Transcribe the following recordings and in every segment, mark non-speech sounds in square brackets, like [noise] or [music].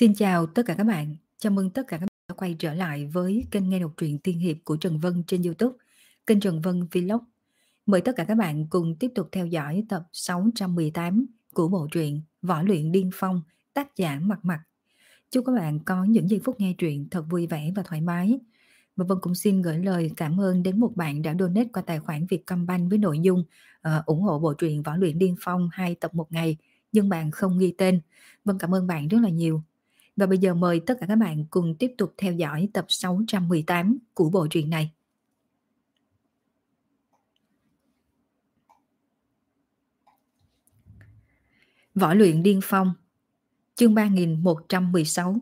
Xin chào tất cả các bạn. Chào mừng tất cả các bạn đã quay trở lại với kênh nghe đọc truyện tiên hiệp của Trần Vân trên YouTube, kênh Trần Vân Vlog. Mời tất cả các bạn cùng tiếp tục theo dõi tập 618 của bộ truyện Võ luyện điên phong, tác giả Mặt Mặt. Chúc các bạn có những giây phút nghe truyện thật vui vẻ và thoải mái. Và Vân cũng xin gửi lời cảm ơn đến một bạn đã donate qua tài khoản Vietcombank với nội dung uh, ủng hộ bộ truyện Võ luyện điên phong 2 tập một ngày nhưng bạn không ghi tên. Vân cảm ơn bạn rất là nhiều. Và bây giờ mời tất cả các bạn cùng tiếp tục theo dõi tập 618 của bộ truyện này. Võ luyện điên phong Chương 3116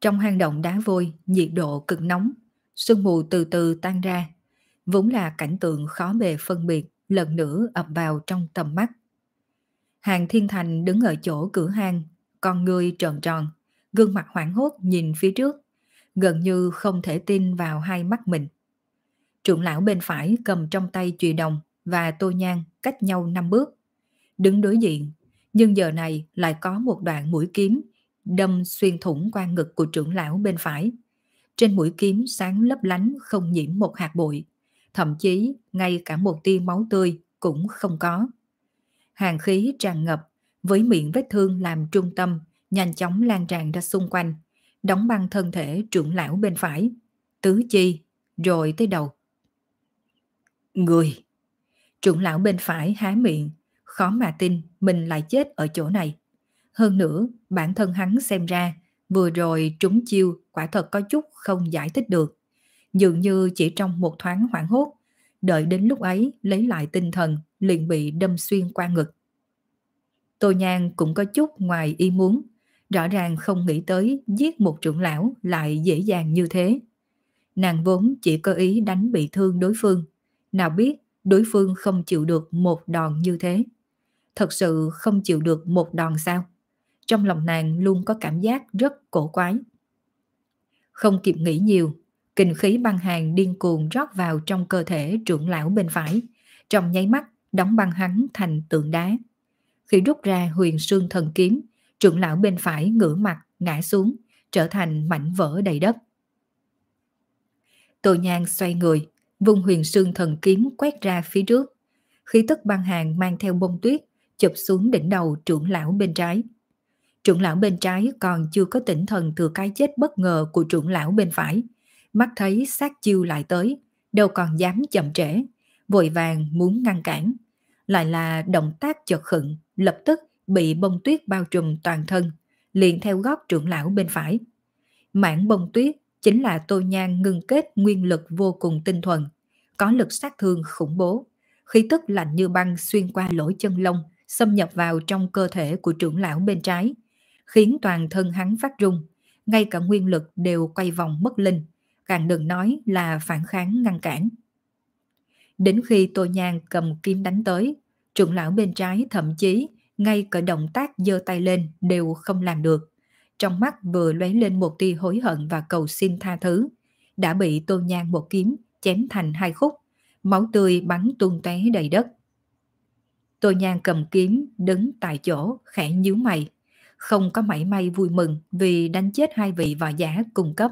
Trong hang động đá vôi, nhiệt độ cực nóng, sương mù từ từ tan ra, vốn là cảnh tượng khó bề phân biệt lần nữa ập vào trong tầm mắt. Hàng Thiên Thành đứng ở chỗ cửa hang con người tròn tròn, gương mặt hoảng hốt nhìn phía trước, gần như không thể tin vào hai mắt mình. Trưởng lão bên phải cầm trong tay chùy đồng và tô nhang cách nhau năm bước. Đứng đối diện, nhưng giờ này lại có một đoạn mũi kiếm đâm xuyên thủng qua ngực của trưởng lão bên phải. Trên mũi kiếm sáng lấp lánh không nhiễm một hạt bụi, thậm chí ngay cả một tia máu tươi cũng không có. Hàng khí tràn ngập với miệng vết thương làm trung tâm, nhanh chóng lan tràn ra xung quanh, đóng băng thân thể trưởng lão bên phải, tứ chi, rồi tới đầu. Người! Trưởng lão bên phải há miệng, khó mà tin mình lại chết ở chỗ này. Hơn nữa, bản thân hắn xem ra, vừa rồi trúng chiêu quả thật có chút không giải thích được. Dường như chỉ trong một thoáng hoảng hốt, đợi đến lúc ấy lấy lại tinh thần liền bị đâm xuyên qua ngực. Tô Nhan cũng có chút ngoài ý muốn, rõ ràng không nghĩ tới giết một trưởng lão lại dễ dàng như thế. Nàng vốn chỉ có ý đánh bị thương đối phương, nào biết đối phương không chịu được một đòn như thế. Thật sự không chịu được một đòn sao? Trong lòng nàng luôn có cảm giác rất cổ quái. Không kịp nghĩ nhiều, kinh khí băng hàng điên cuồng rót vào trong cơ thể trưởng lão bên phải, trong nháy mắt đóng băng hắn thành tượng đá. Khi rút ra huyền sương thần kiếm, trưởng lão bên phải ngửa mặt, ngã xuống, trở thành mảnh vỡ đầy đất. Tô Nhan xoay người, vung huyền sương thần kiếm quét ra phía trước. Khí tức băng hàng mang theo bông tuyết, chụp xuống đỉnh đầu trưởng lão bên trái. Trưởng lão bên trái còn chưa có tỉnh thần từ cái chết bất ngờ của trưởng lão bên phải. Mắt thấy sát chiêu lại tới, đâu còn dám chậm trễ, vội vàng muốn ngăn cản. Lại là động tác chợt khựng, lập tức bị bông tuyết bao trùm toàn thân, liền theo gót trưởng lão bên phải. Mảng bông tuyết chính là tô nhang ngưng kết nguyên lực vô cùng tinh thuần, có lực sát thương khủng bố, khí tức lạnh như băng xuyên qua lỗ chân lông, xâm nhập vào trong cơ thể của trưởng lão bên trái, khiến toàn thân hắn phát rung, ngay cả nguyên lực đều quay vòng mất linh, càng đừng nói là phản kháng ngăn cản. Đến khi Tô Nhan cầm kim đánh tới, trưởng lão bên trái thậm chí ngay cả động tác giơ tay lên đều không làm được. Trong mắt vừa lóe lên một tia hối hận và cầu xin tha thứ, đã bị Tô Nhan một kiếm chém thành hai khúc, máu tươi bắn tuôn tóe đầy đất. Tô Nhan cầm kiếm đứng tại chỗ khẽ nhíu mày, không có mảy may vui mừng vì đánh chết hai vị võ giả cung cấp,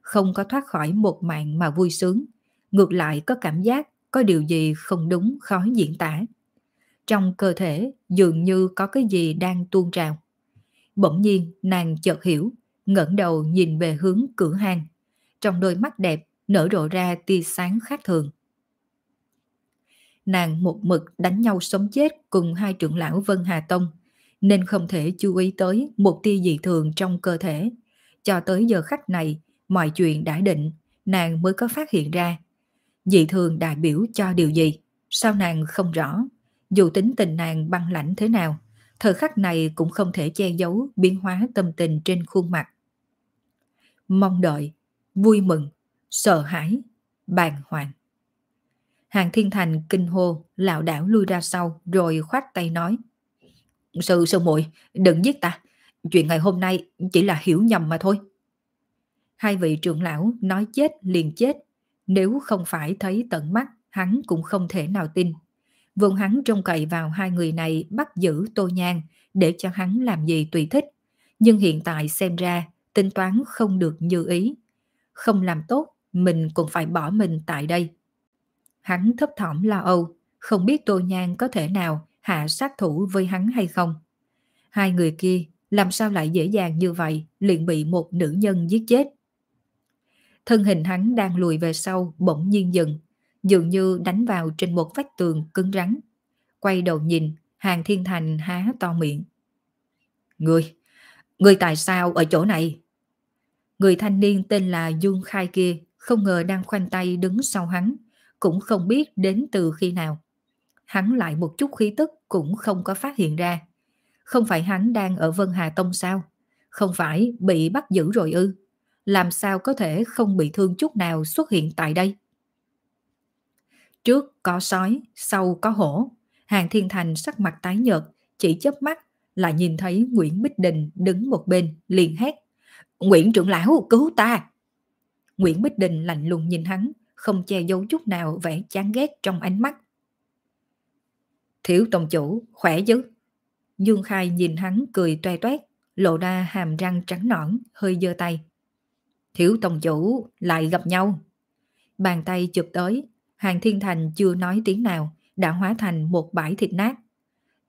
không có thoát khỏi một mạng mà vui sướng, ngược lại có cảm giác có điều gì không đúng khó diễn tả. Trong cơ thể dường như có cái gì đang tuôn trào. Bỗng nhiên nàng chợt hiểu, ngẩng đầu nhìn về hướng cửa hàng, Trong đôi mắt đẹp nở rộ ra tia sáng khác thường. Nàng một mực đánh nhau sống chết cùng hai trưởng lão Vân Hà Tông, nên không thể chú ý tới một tia dị thường trong cơ thể. Cho tới giờ khách này, mọi chuyện đã định, nàng mới có phát hiện ra. Dị thường đại biểu cho điều gì? Sao nàng không rõ? Dù tính tình nàng băng lãnh thế nào, thời khắc này cũng không thể che giấu biến hóa tâm tình trên khuôn mặt. Mong đợi, vui mừng, sợ hãi, bàng hoàng. Hàng Thiên Thành kinh hô, lão đảo lui ra sau rồi khoát tay nói. Sư sư muội đừng giết ta. Chuyện ngày hôm nay chỉ là hiểu nhầm mà thôi. Hai vị trưởng lão nói chết liền chết. Nếu không phải thấy tận mắt, hắn cũng không thể nào tin Vương hắn trông cậy vào hai người này bắt giữ Tô Nhan để cho hắn làm gì tùy thích, nhưng hiện tại xem ra tính toán không được như ý. Không làm tốt, mình cũng phải bỏ mình tại đây. Hắn thấp thỏm lo âu, không biết Tô Nhan có thể nào hạ sát thủ với hắn hay không. Hai người kia làm sao lại dễ dàng như vậy liền bị một nữ nhân giết chết. Thân hình hắn đang lùi về sau bỗng nhiên dừng, dường như đánh vào trên một vách tường cứng rắn. Quay đầu nhìn, Hàng Thiên Thành há to miệng. Người, người tại sao ở chỗ này? Người thanh niên tên là Dương Khai kia không ngờ đang khoanh tay đứng sau hắn, cũng không biết đến từ khi nào. Hắn lại một chút khí tức cũng không có phát hiện ra. Không phải hắn đang ở Vân Hà Tông sao? Không phải bị bắt giữ rồi ư? Làm sao có thể không bị thương chút nào xuất hiện tại đây? Trước có sói, sau có hổ. Hàng Thiên Thành sắc mặt tái nhợt, chỉ chớp mắt là nhìn thấy Nguyễn Bích Đình đứng một bên, liền hét. Nguyễn trưởng lão cứu ta! Nguyễn Bích Đình lạnh lùng nhìn hắn, không che giấu chút nào vẻ chán ghét trong ánh mắt. Thiếu tổng chủ, khỏe chứ? Dương Khai nhìn hắn cười toe toét, lộ ra hàm răng trắng nõn, hơi giơ tay. Thiếu tổng chủ, lại gặp nhau. Bàn tay chụp tới, Hàng Thiên Thành chưa nói tiếng nào, đã hóa thành một bãi thịt nát.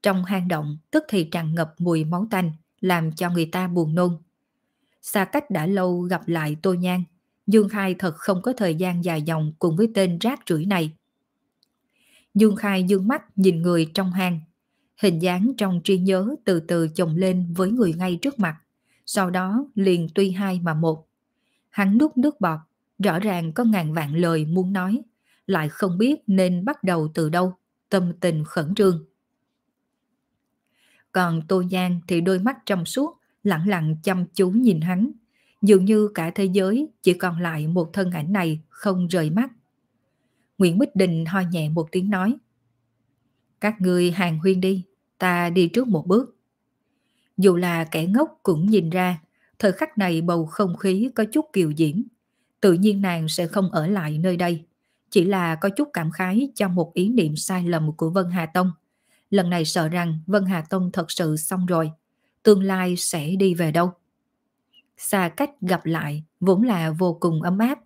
Trong hang động, tức thì tràn ngập mùi máu tanh, làm cho người ta buồn nôn. Xa cách đã lâu gặp lại Tô Nhan, Dương Khai thật không có thời gian dài dòng cùng với tên rác rưởi này. Dương Khai dương mắt nhìn người trong hang. Hình dáng trong trí nhớ từ từ chồng lên với người ngay trước mặt. Sau đó liền tuy hai mà một. Hắn nuốt nước bọt, rõ ràng có ngàn vạn lời muốn nói, lại không biết nên bắt đầu từ đâu, tâm tình khẩn trương. Còn Tô Giang thì đôi mắt trong suốt, lặng lặng chăm chú nhìn hắn, dường như cả thế giới chỉ còn lại một thân ảnh này không rời mắt. Nguyễn Bích Đình ho nhẹ một tiếng nói. Các người hàng huyên đi, ta đi trước một bước. Dù là kẻ ngốc cũng nhìn ra, thời khắc này bầu không khí có chút kiều diễm. Tự nhiên nàng sẽ không ở lại nơi đây. Chỉ là có chút cảm khái cho một ý niệm sai lầm của Vân Hà Tông. Lần này sợ rằng Vân Hà Tông thật sự xong rồi. Tương lai sẽ đi về đâu? Xa cách gặp lại vốn là vô cùng ấm áp.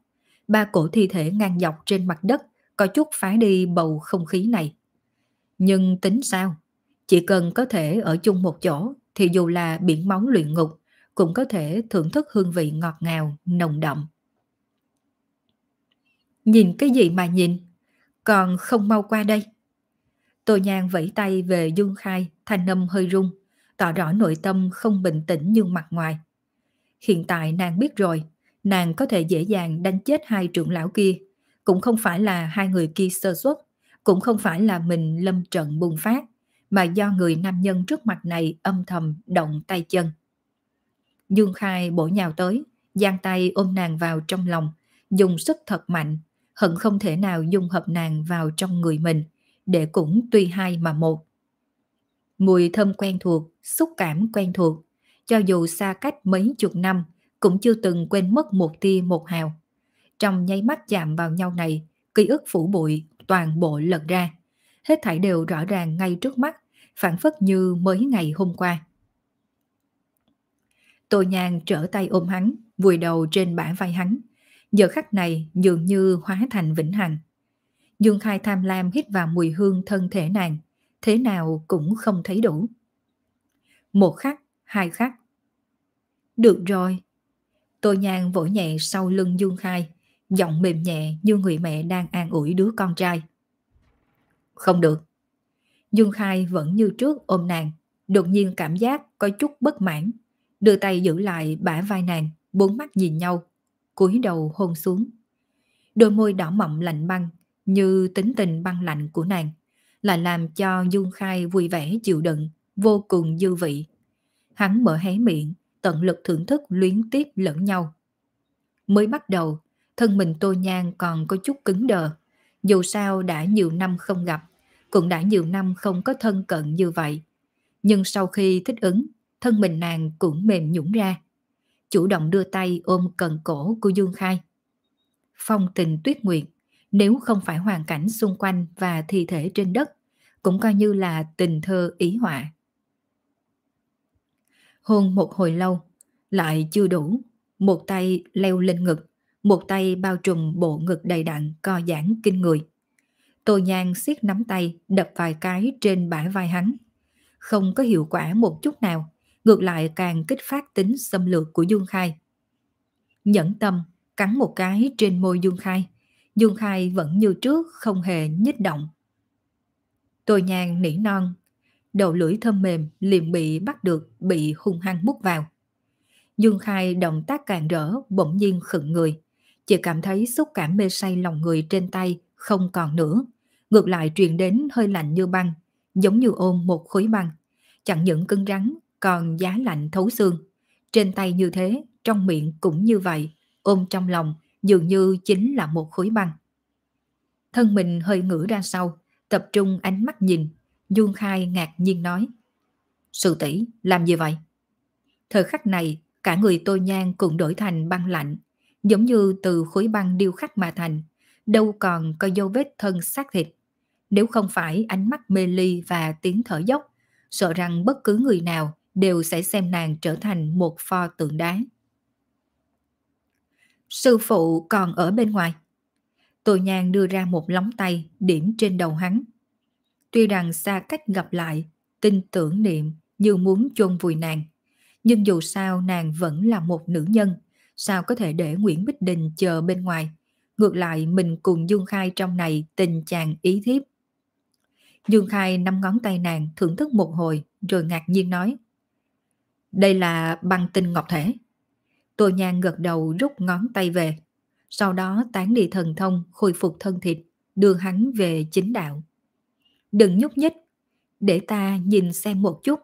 Ba cổ thi thể ngang dọc trên mặt đất có chút phá đi bầu không khí này. Nhưng tính sao? Chỉ cần có thể ở chung một chỗ thì dù là biển máu luyện ngục cũng có thể thưởng thức hương vị ngọt ngào, nồng đậm. Nhìn cái gì mà nhìn? Còn không mau qua đây. Tô Nhan vẫy tay về Dương Khai, thanh âm hơi rung, tỏ rõ nội tâm không bình tĩnh như mặt ngoài. Hiện tại nàng biết rồi, nàng có thể dễ dàng đánh chết hai trưởng lão kia, cũng không phải là hai người kia sơ suất, cũng không phải là mình lâm trận bùng phát, mà do người nam nhân trước mặt này âm thầm động tay chân. Dương Khai bổ nhào tới, giang tay ôm nàng vào trong lòng, dùng sức thật mạnh, hận không thể nào dung hợp nàng vào trong người mình, để cũng tuy hai mà một. Mùi thơm quen thuộc, xúc cảm quen thuộc, cho dù xa cách mấy chục năm, cũng chưa từng quên mất một tia một hào. Trong nháy mắt chạm vào nhau này, ký ức phủ bụi toàn bộ lật ra. Hết thảy đều rõ ràng ngay trước mắt, phản phất như mới ngày hôm qua. Tô nhàn trở tay ôm hắn, vùi đầu trên bả vai hắn. Giờ khắc này dường như hóa thành vĩnh hằng. Dương Khai tham lam hít vào mùi hương thân thể nàng, thế nào cũng không thấy đủ. Một khắc, hai khắc. Được rồi. Tô Nhan vỗ nhẹ sau lưng Dương Khai, giọng mềm nhẹ như người mẹ đang an ủi đứa con trai. Không được. Dương Khai vẫn như trước ôm nàng, đột nhiên cảm giác có chút bất mãn, đưa tay giữ lại bả vai nàng, bốn mắt nhìn nhau, cúi đầu hôn xuống. Đôi môi đỏ mọng lạnh băng, như tính tình băng lạnh của nàng, lại làm cho Dương Khai vui vẻ chịu đựng, vô cùng dư vị. Hắn mở hé miệng, tận lực thưởng thức luyến tiếp lẫn nhau. Mới bắt đầu, thân mình Tô Nhan còn có chút cứng đờ. Dù sao đã nhiều năm không gặp, cũng đã nhiều năm không có thân cận như vậy. Nhưng sau khi thích ứng, thân mình nàng cũng mềm nhũn ra. Chủ động đưa tay ôm cần cổ của Dương Khai. Phong tình tuyết nguyệt, nếu không phải hoàn cảnh xung quanh và thi thể trên đất, cũng coi như là tình thơ ý họa. Hôn một hồi lâu, lại chưa đủ. Một tay leo lên ngực, một tay bao trùm bộ ngực đầy đặn co giãn kinh người. Tô Nhan siết nắm tay đập vài cái trên bả vai hắn. Không có hiệu quả một chút nào, ngược lại càng kích phát tính xâm lược của Dương Khai. Nhẫn tâm, cắn một cái trên môi Dương Khai. Dương Khai vẫn như trước không hề nhích động. tôi nhàn nỉ non, đầu lưỡi thơm mềm liền bị bắt được bị hung hăng mút vào. Dương Khai động tác càng rỡ bỗng nhiên khựng người. Chỉ cảm thấy xúc cảm mê say lòng người trên tay không còn nữa. Ngược lại truyền đến hơi lạnh như băng, giống như ôm một khối băng. Chẳng những cứng rắn, còn giá lạnh thấu xương. Trên tay như thế, trong miệng cũng như vậy, ôm trong lòng dường như chính là một khối băng. Thân mình hơi ngửa ra sau, tập trung ánh mắt nhìn, Dương Khai ngạc nhiên nói. sự tỷ làm gì vậy? Thời khắc này, cả người tôi nhan cũng đổi thành băng lạnh, giống như từ khối băng điêu khắc mà thành, đâu còn có dấu vết thân xác thịt. Nếu không phải ánh mắt mê ly và tiếng thở dốc, sợ rằng bất cứ người nào đều sẽ xem nàng trở thành một pho tượng đá. Sư phụ còn ở bên ngoài. Tô Nhan đưa ra một lóng tay điểm trên đầu hắn. Tuy rằng xa cách gặp lại, tin tưởng niệm như muốn chôn vùi nàng. Nhưng dù sao nàng vẫn là một nữ nhân, sao có thể để Nguyễn Bích Đình chờ bên ngoài. Ngược lại mình cùng Dương Khai trong này tình chàng ý thiếp. Dương Khai nắm ngón tay nàng thưởng thức một hồi rồi ngạc nhiên nói. Đây là băng tinh ngọc thể. Tô Nhan gật đầu rút ngón tay về. Sau đó tán đi thần thông khôi phục thân thịt, đưa hắn về chính đạo. Đừng nhúc nhích, để ta nhìn xem một chút.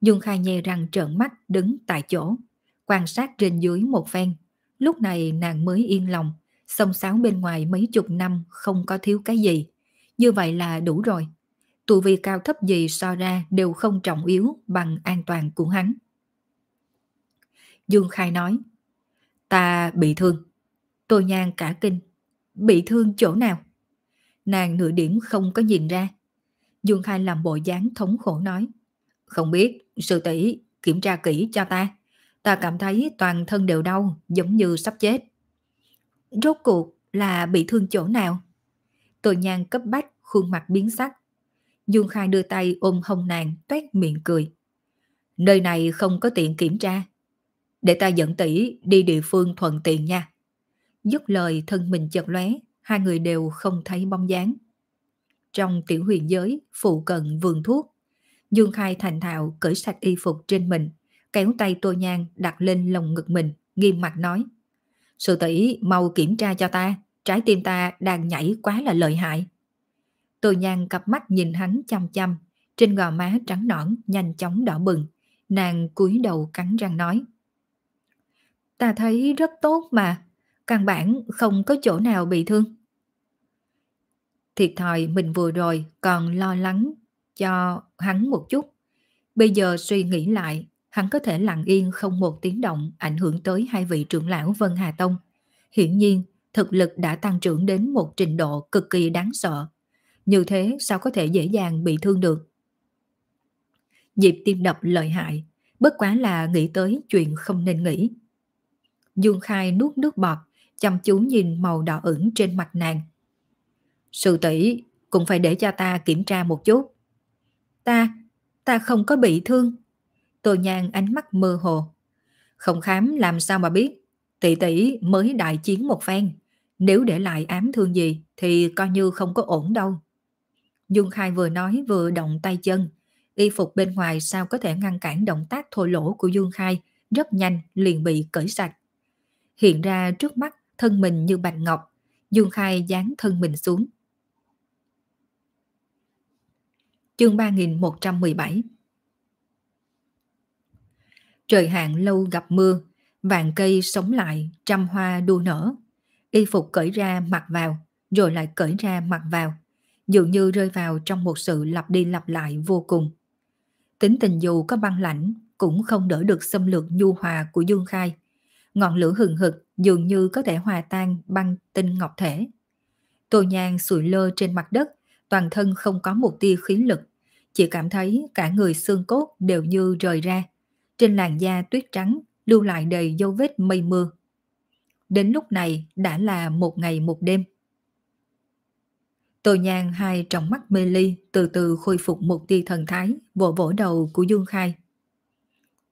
Dương Khai nhè răng trợn mắt đứng tại chỗ, quan sát trên dưới một phen. Lúc này nàng mới yên lòng, sông sáo bên ngoài mấy chục năm không có thiếu cái gì. Như vậy là đủ rồi tu vi cao thấp gì so ra đều không trọng yếu bằng an toàn của hắn. Dương Khai nói, ta bị thương. Tô Nhan cả kinh, bị thương chỗ nào? Nàng nửa điểm không có nhìn ra. Dương Khai làm bộ dáng thống khổ nói, không biết, sư tỷ kiểm tra kỹ cho ta. Ta cảm thấy toàn thân đều đau, giống như sắp chết. Rốt cuộc là bị thương chỗ nào? Tô Nhan cấp bách, khuôn mặt biến sắc. Dương Khai đưa tay ôm hông nàng, toét miệng cười. Nơi này không có tiện kiểm tra. Để ta dẫn tỷ đi địa phương thuận tiện nha. Dứt lời thân mình chợt lóe, hai người đều không thấy bóng dáng. Trong tiểu huyền giới, phụ cận vườn thuốc, Dương Khai thành thạo cởi sạch y phục trên mình, kéo tay Tô Nhan đặt lên lồng ngực mình, nghiêm mặt nói. Sư tỷ mau kiểm tra cho ta, trái tim ta đang nhảy quá là lợi hại. Tô Nhan cặp mắt nhìn hắn chăm chăm, trên gò má trắng nõn nhanh chóng đỏ bừng, nàng cúi đầu cắn răng nói. Ta thấy rất tốt mà, căn bản không có chỗ nào bị thương. Thiệt thòi mình vừa rồi còn lo lắng cho hắn một chút. Bây giờ suy nghĩ lại, hắn có thể lặng yên không một tiếng động ảnh hưởng tới hai vị trưởng lão Vân Hà Tông. Hiển nhiên, thực lực đã tăng trưởng đến một trình độ cực kỳ đáng sợ. Như thế sao có thể dễ dàng bị thương được? Nhịp tim đập lợi hại, bất quá là nghĩ tới chuyện không nên nghĩ. Dương Khai nuốt nước bọt, chăm chú nhìn màu đỏ ửng trên mặt nàng. sự tỷ cũng phải để cho ta kiểm tra một chút. Ta, ta không có bị thương. Tô Nhan ánh mắt mơ hồ. Không khám làm sao mà biết. Tỷ tỷ mới đại chiến một phen. Nếu để lại ám thương gì thì coi như không có ổn đâu. Dương Khai vừa nói vừa động tay chân. Y phục bên ngoài sao có thể ngăn cản động tác thô lỗ của Dương Khai rất nhanh liền bị cởi sạch. Hiện ra trước mắt thân mình như bạch ngọc. Dương Khai dán thân mình xuống. Chương 3117 Trời hạn lâu gặp mưa, vàng cây sống lại, trăm hoa đua nở. Y phục cởi ra mặc vào, rồi lại cởi ra mặc vào, dường như rơi vào trong một sự lặp đi lặp lại vô cùng. Tính tình dù có băng lãnh, cũng không đỡ được xâm lược nhu hòa của Dương Khai. Ngọn lửa hừng hực dường như có thể hòa tan băng tinh ngọc thể. Tô Nhan sụi lơ trên mặt đất, toàn thân không có một tia khí lực, chỉ cảm thấy cả người xương cốt đều như rời ra. trên làn da tuyết trắng lưu lại đầy dấu vết mây mưa. Đến lúc này đã là một ngày một đêm. Tô Nhan hai trong mắt mê ly từ từ khôi phục một tia thần thái vỗ vỗ đầu của Dương Khai.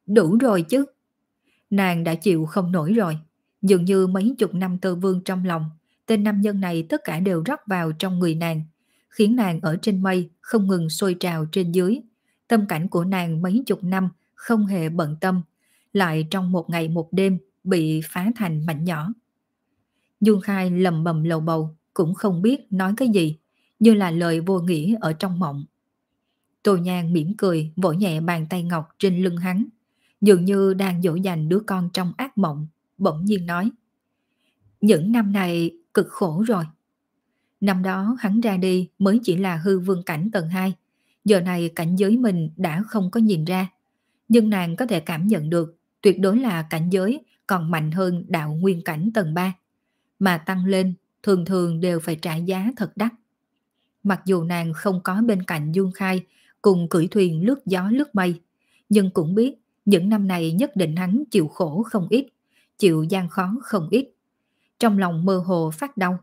Đủ rồi chứ. Nàng đã chịu không nổi rồi. Dường như mấy chục năm tơ vương trong lòng, tên nam nhân này tất cả đều rót vào trong người nàng, khiến nàng ở trên mây không ngừng sôi trào trên dưới. Tâm cảnh của nàng mấy chục năm không hề bận tâm, lại trong một ngày một đêm bị phá thành mảnh nhỏ. Dương Khai lầm bầm lầu bầu, cũng không biết nói cái gì, như là lời vô nghĩa ở trong mộng. Tô Nhan mỉm cười vỗ nhẹ bàn tay ngọc trên lưng hắn, dường như đang dỗ dành đứa con trong ác mộng, bỗng nhiên nói. Những năm này cực khổ rồi. Năm đó hắn ra đi mới chỉ là hư vương cảnh tầng 2, giờ này cảnh giới mình đã không có nhìn ra. Nhưng nàng có thể cảm nhận được tuyệt đối là cảnh giới còn mạnh hơn đạo nguyên cảnh tầng 3. Mà tăng lên thường thường đều phải trả giá thật đắt. Mặc dù nàng không có bên cạnh Dương Khai cùng cưỡi thuyền lướt gió lướt mây, nhưng cũng biết những năm này nhất định hắn chịu khổ không ít, chịu gian khó không ít. Trong lòng mơ hồ phát đau,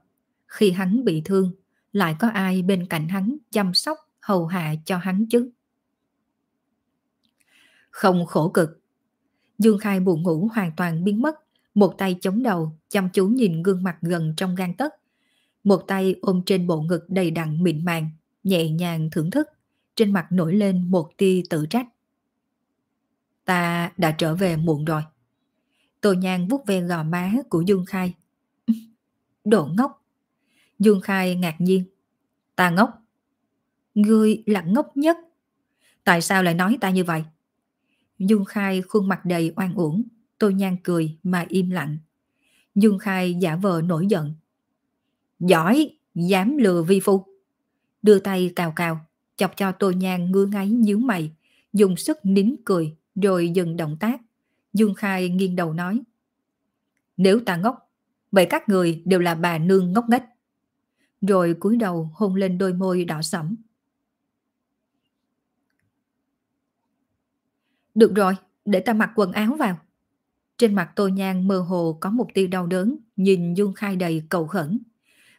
khi hắn bị thương, lại có ai bên cạnh hắn chăm sóc, hầu hạ cho hắn chứ? Không khổ cực. Dương Khai buồn ngủ hoàn toàn biến mất, một tay chống đầu, chăm chú nhìn gương mặt gần trong gan tấc. Một tay ôm trên bộ ngực đầy đặn mịn màng, nhẹ nhàng thưởng thức, trên mặt nổi lên một tia tự trách. Ta đã trở về muộn rồi. Tô Nhan vuốt ve gò má của Dương Khai. [laughs] Đồ ngốc. Dương Khai ngạc nhiên. Ta ngốc. Ngươi là ngốc nhất. Tại sao lại nói ta như vậy? Dương Khai khuôn mặt đầy oan uổng. Tô Nhan cười mà im lặng. Dương Khai giả vờ nổi giận. Giỏi, dám lừa vi phu. Đưa tay cào cào, chọc cho Tô Nhan ngứa ngáy nhíu mày, dùng sức nín cười, rồi dừng động tác. Dương Khai nghiêng đầu nói. Nếu ta ngốc, vậy các người đều là bà nương ngốc nghếch. Rồi cúi đầu hôn lên đôi môi đỏ sẫm. Được rồi, để ta mặc quần áo vào. Trên mặt Tô Nhan mơ hồ có một tia đau đớn, nhìn Dương Khai đầy cầu khẩn.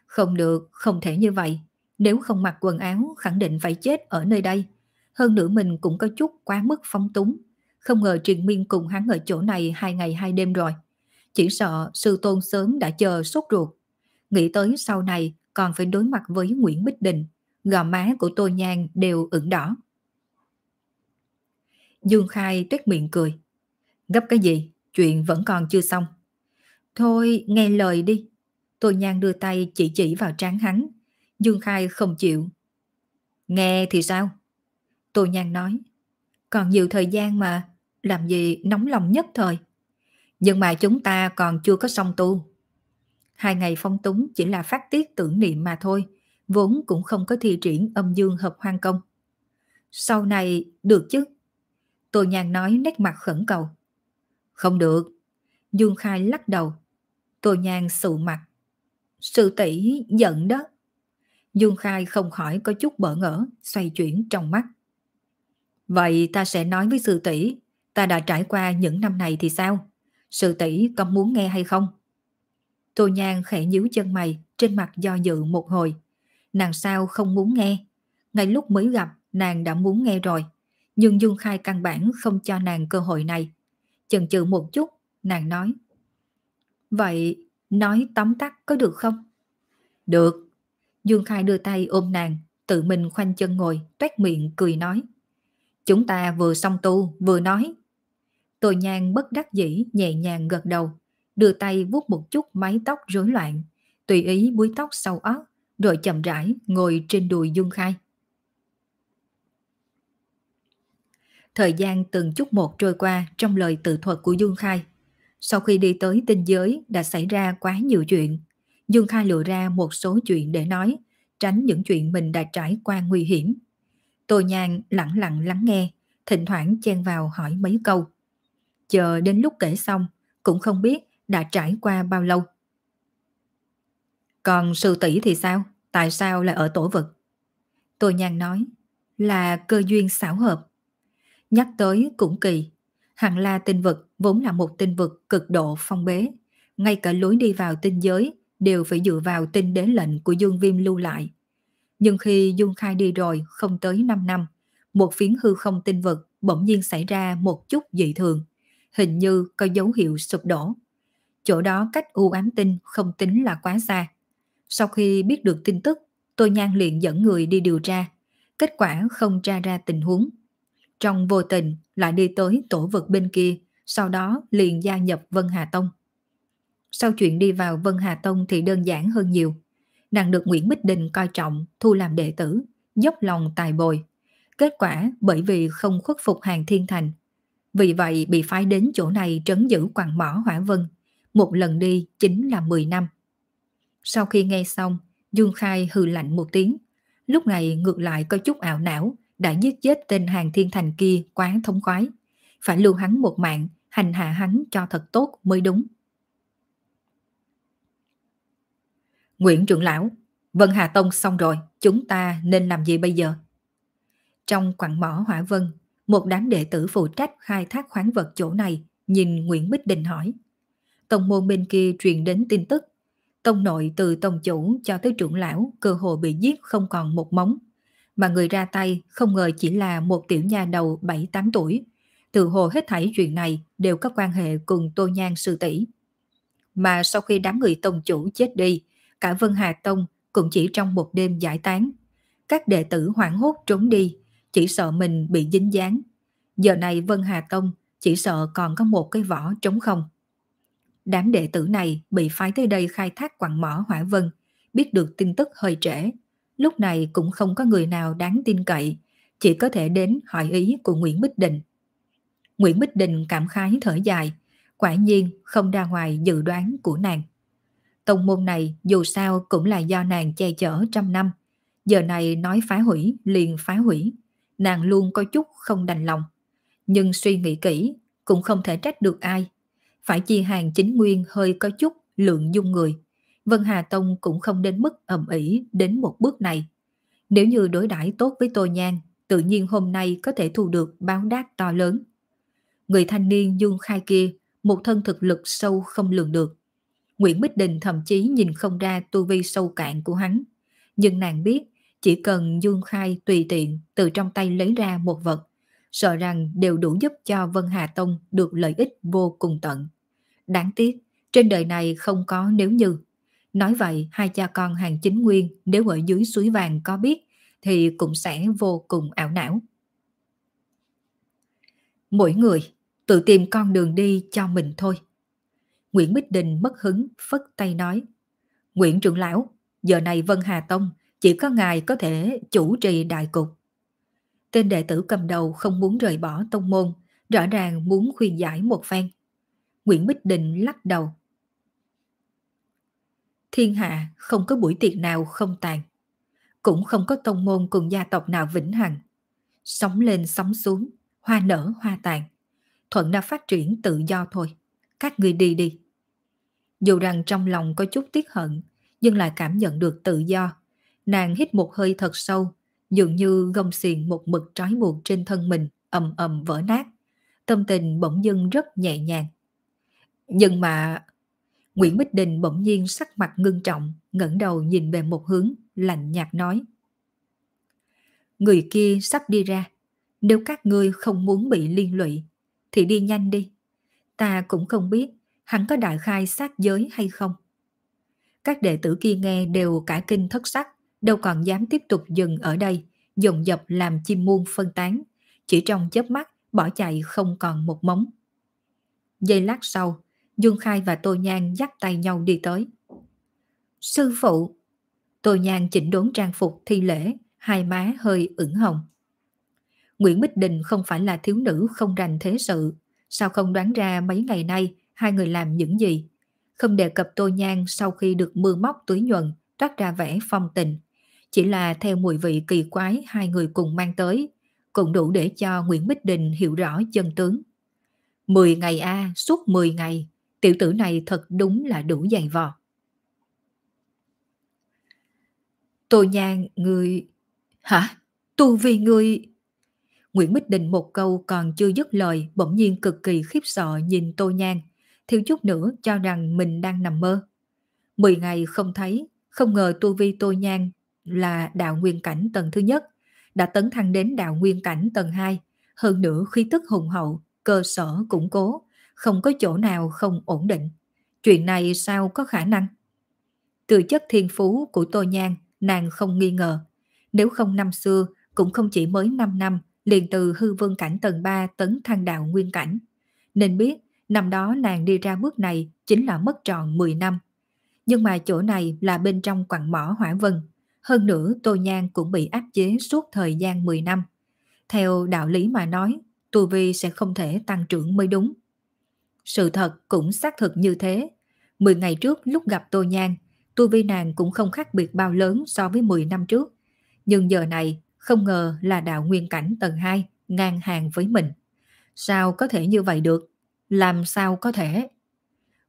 Không được, không thể như vậy. Nếu không mặc quần áo, khẳng định phải chết ở nơi đây. Hơn nữa mình cũng có chút quá mức phóng túng. Không ngờ Triền Miên cùng hắn ở chỗ này hai ngày hai đêm rồi. Chỉ sợ sư tôn sớm đã chờ sốt ruột. Nghĩ tới sau này còn phải đối mặt với Nguyễn Bích Đình. Gò má của Tô Nhan đều ửng đỏ. Dương Khai tuyết miệng cười. Gấp cái gì? Chuyện vẫn còn chưa xong. Thôi, nghe lời đi. Tô Nhan đưa tay chỉ chỉ vào trán hắn. Dương Khai không chịu. Nghe thì sao? Tô Nhan nói. Còn nhiều thời gian mà, làm gì nóng lòng nhất thời. Nhưng mà chúng ta còn chưa có xong tu. Hai ngày phong túng chỉ là phát tiết tưởng niệm mà thôi, vốn cũng không có thi triển âm dương hợp hoang công. Sau này, được chứ? Tô Nhan nói nét mặt khẩn cầu. Không được. Dương Khai lắc đầu. Tô Nhan sụ mặt. Sư tỷ giận đó. Dương Khai không khỏi có chút bỡ ngỡ, xoay chuyển trong mắt. Vậy ta sẽ nói với sư tỷ, ta đã trải qua những năm này thì sao? Sư tỷ có muốn nghe hay không? Tô Nhan khẽ nhíu chân mày, trên mặt do dự một hồi. Nàng sao không muốn nghe? Ngay lúc mới gặp, nàng đã muốn nghe rồi. Nhưng Dương Khai căn bản không cho nàng cơ hội này. Chần chừ một chút, nàng nói. Vậy, nói tóm tắt có được không? Được. Dương Khai đưa tay ôm nàng, tự mình khoanh chân ngồi, toét miệng cười nói. Chúng ta vừa xong tu, vừa nói. tôi nhang bất đắc dĩ nhẹ nhàng gật đầu, đưa tay vuốt một chút mái tóc rối loạn, tùy ý búi tóc sau óc, rồi chậm rãi ngồi trên đùi Dương Khai. Thời gian từng chút một trôi qua trong lời tự thuật của Dương Khai. Sau khi đi tới tinh giới đã xảy ra quá nhiều chuyện. Dương Khai lựa ra một số chuyện để nói, tránh những chuyện mình đã trải qua nguy hiểm. Tô Nhan lặng lặng lắng nghe, thỉnh thoảng chen vào hỏi mấy câu. Chờ đến lúc kể xong, cũng không biết đã trải qua bao lâu. Còn sư tỷ thì sao? Tại sao lại ở tổ vực? Tô Nhan nói, là cơ duyên xảo hợp. Nhắc tới cũng kỳ, Hàng La tinh vực vốn là một tinh vực cực độ phong bế, ngay cả lối đi vào tinh giới đều phải dựa vào tinh đế lệnh của Dương Viêm lưu lại. Nhưng khi Dương Khai đi rồi không tới 5 năm, một phiến hư không tinh vực bỗng nhiên xảy ra một chút dị thường, hình như có dấu hiệu sụp đổ. Chỗ đó cách u ám tinh không tính là quá xa. Sau khi biết được tin tức, tôi nhan liền dẫn người đi điều tra. Kết quả không tra ra tình huống. Trong vô tình lại đi tới tổ vực bên kia, sau đó liền gia nhập Vân Hà Tông. Sau chuyện đi vào Vân Hà Tông thì đơn giản hơn nhiều. Nàng được Nguyễn Bích Đình coi trọng, thu làm đệ tử, dốc lòng tài bồi. Kết quả bởi vì không khuất phục hàng thiên thành. Vì vậy bị phái đến chỗ này trấn giữ quặng mỏ hỏa vân. Một lần đi chính là 10 năm. Sau khi nghe xong, Dương Khai hừ lạnh một tiếng. Lúc này ngược lại có chút ảo não, đã giết chết tên hàng thiên thành kia quá thống khoái. Phải lưu hắn một mạng, hành hạ hắn cho thật tốt mới đúng. Nguyễn trưởng lão, Vân Hà Tông xong rồi, chúng ta nên làm gì bây giờ? Trong quặng mỏ hỏa vân, một đám đệ tử phụ trách khai thác khoáng vật chỗ này nhìn Nguyễn Bích Đình hỏi. Tông môn bên kia truyền đến tin tức. Tông nội từ tông chủ cho tới trưởng lão cơ hồ bị giết không còn một móng. Mà người ra tay không ngờ chỉ là một tiểu nha đầu 7-8 tuổi. Từ hồ hết thảy chuyện này đều có quan hệ cùng Tô Nhan sư tỷ. Mà sau khi đám người tông chủ chết đi, cả Vân Hà Tông cũng chỉ trong một đêm giải tán. Các đệ tử hoảng hốt trốn đi, chỉ sợ mình bị dính dáng. Giờ này Vân Hà Tông chỉ sợ còn có một cái vỏ trống không. Đám đệ tử này bị phái tới đây khai thác quặng mỏ hỏa vân, biết được tin tức hơi trễ. Lúc này cũng không có người nào đáng tin cậy, chỉ có thể đến hỏi ý của Nguyễn Bích Đình. Nguyễn Bích Đình cảm khái thở dài, quả nhiên không ra ngoài dự đoán của nàng. Tông môn này dù sao cũng là do nàng che chở trăm năm. Giờ này nói phá hủy liền phá hủy. Nàng luôn có chút không đành lòng. Nhưng suy nghĩ kỹ cũng không thể trách được ai. Phải chi hàng chính nguyên hơi có chút lượng dung người. Vân Hà Tông cũng không đến mức ầm ĩ đến một bước này. Nếu như đối đãi tốt với Tô Nhan, tự nhiên hôm nay có thể thu được báo đáp to lớn. Người thanh niên dung khai kia, một thân thực lực sâu không lường được. Nguyễn Bích Đình thậm chí nhìn không ra tu vi sâu cạn của hắn. Nhưng nàng biết, chỉ cần Dương Khai tùy tiện từ trong tay lấy ra một vật, sợ rằng đều đủ giúp cho Vân Hà Tông được lợi ích vô cùng tận. Đáng tiếc, trên đời này không có nếu như. Nói vậy, hai cha con hàng chính nguyên nếu ở dưới suối vàng có biết, thì cũng sẽ vô cùng ảo não. Mỗi người tự tìm con đường đi cho mình thôi. Nguyễn Bích Đình mất hứng, phất tay nói. Nguyễn trưởng lão, giờ này Vân Hà Tông chỉ có ngài có thể chủ trì đại cục. Tên đệ tử cầm đầu không muốn rời bỏ tông môn, rõ ràng muốn khuyên giải một phen. Nguyễn Bích Đình lắc đầu. Thiên hạ không có buổi tiệc nào không tàn. Cũng không có tông môn cùng gia tộc nào vĩnh hằng. Sống lên sóng xuống, hoa nở hoa tàn. Thuận đã phát triển tự do thôi các người đi đi. Dù rằng trong lòng có chút tiếc hận, nhưng lại cảm nhận được tự do. Nàng hít một hơi thật sâu, dường như gông xiềng một mực trói buộc trên thân mình, ầm ầm vỡ nát. Tâm tình bỗng dưng rất nhẹ nhàng. Nhưng mà... Nguyễn Bích Đình bỗng nhiên sắc mặt ngưng trọng, ngẩng đầu nhìn về một hướng, lạnh nhạt nói. Người kia sắp đi ra, nếu các ngươi không muốn bị liên lụy, thì đi nhanh đi ta cũng không biết hắn có đại khai sát giới hay không. Các đệ tử kia nghe đều cả kinh thất sắc, đâu còn dám tiếp tục dừng ở đây, dồn dập làm chim muôn phân tán, chỉ trong chớp mắt bỏ chạy không còn một móng. Giây lát sau, Dương Khai và Tô Nhan dắt tay nhau đi tới. Sư phụ! Tô Nhan chỉnh đốn trang phục thi lễ, hai má hơi ửng hồng. Nguyễn Bích Đình không phải là thiếu nữ không rành thế sự, Sao không đoán ra mấy ngày nay hai người làm những gì? Không đề cập tô nhan sau khi được mưa móc túi nhuận toát ra vẻ phong tình. Chỉ là theo mùi vị kỳ quái hai người cùng mang tới, cũng đủ để cho Nguyễn Bích Đình hiểu rõ chân tướng. Mười ngày a suốt mười ngày, tiểu tử này thật đúng là đủ dày vò. Tô Nhan, người... Hả? Tu vi người... Nguyễn Bích Đình một câu còn chưa dứt lời bỗng nhiên cực kỳ khiếp sợ nhìn Tô Nhan, thiếu chút nữa cho rằng mình đang nằm mơ. Mười ngày không thấy, không ngờ tu vi Tô Nhan là đạo nguyên cảnh tầng thứ nhất, đã tấn thăng đến đạo nguyên cảnh tầng 2, hơn nữa khí tức hùng hậu, cơ sở củng cố, không có chỗ nào không ổn định. Chuyện này sao có khả năng? Từ chất thiên phú của Tô Nhan, nàng không nghi ngờ. Nếu không năm xưa, cũng không chỉ mới 5 năm, liền từ hư vương cảnh tầng 3 tấn thăng đạo nguyên cảnh. Nên biết, năm đó nàng đi ra bước này chính là mất tròn 10 năm. Nhưng mà chỗ này là bên trong quặng mỏ hỏa vân. Hơn nữa Tô Nhan cũng bị áp chế suốt thời gian 10 năm. Theo đạo lý mà nói, tu vi sẽ không thể tăng trưởng mới đúng. Sự thật cũng xác thực như thế. 10 ngày trước lúc gặp Tô Nhan, tu vi nàng cũng không khác biệt bao lớn so với 10 năm trước. Nhưng giờ này, không ngờ là đạo nguyên cảnh tầng 2 ngang hàng với mình. Sao có thể như vậy được? Làm sao có thể?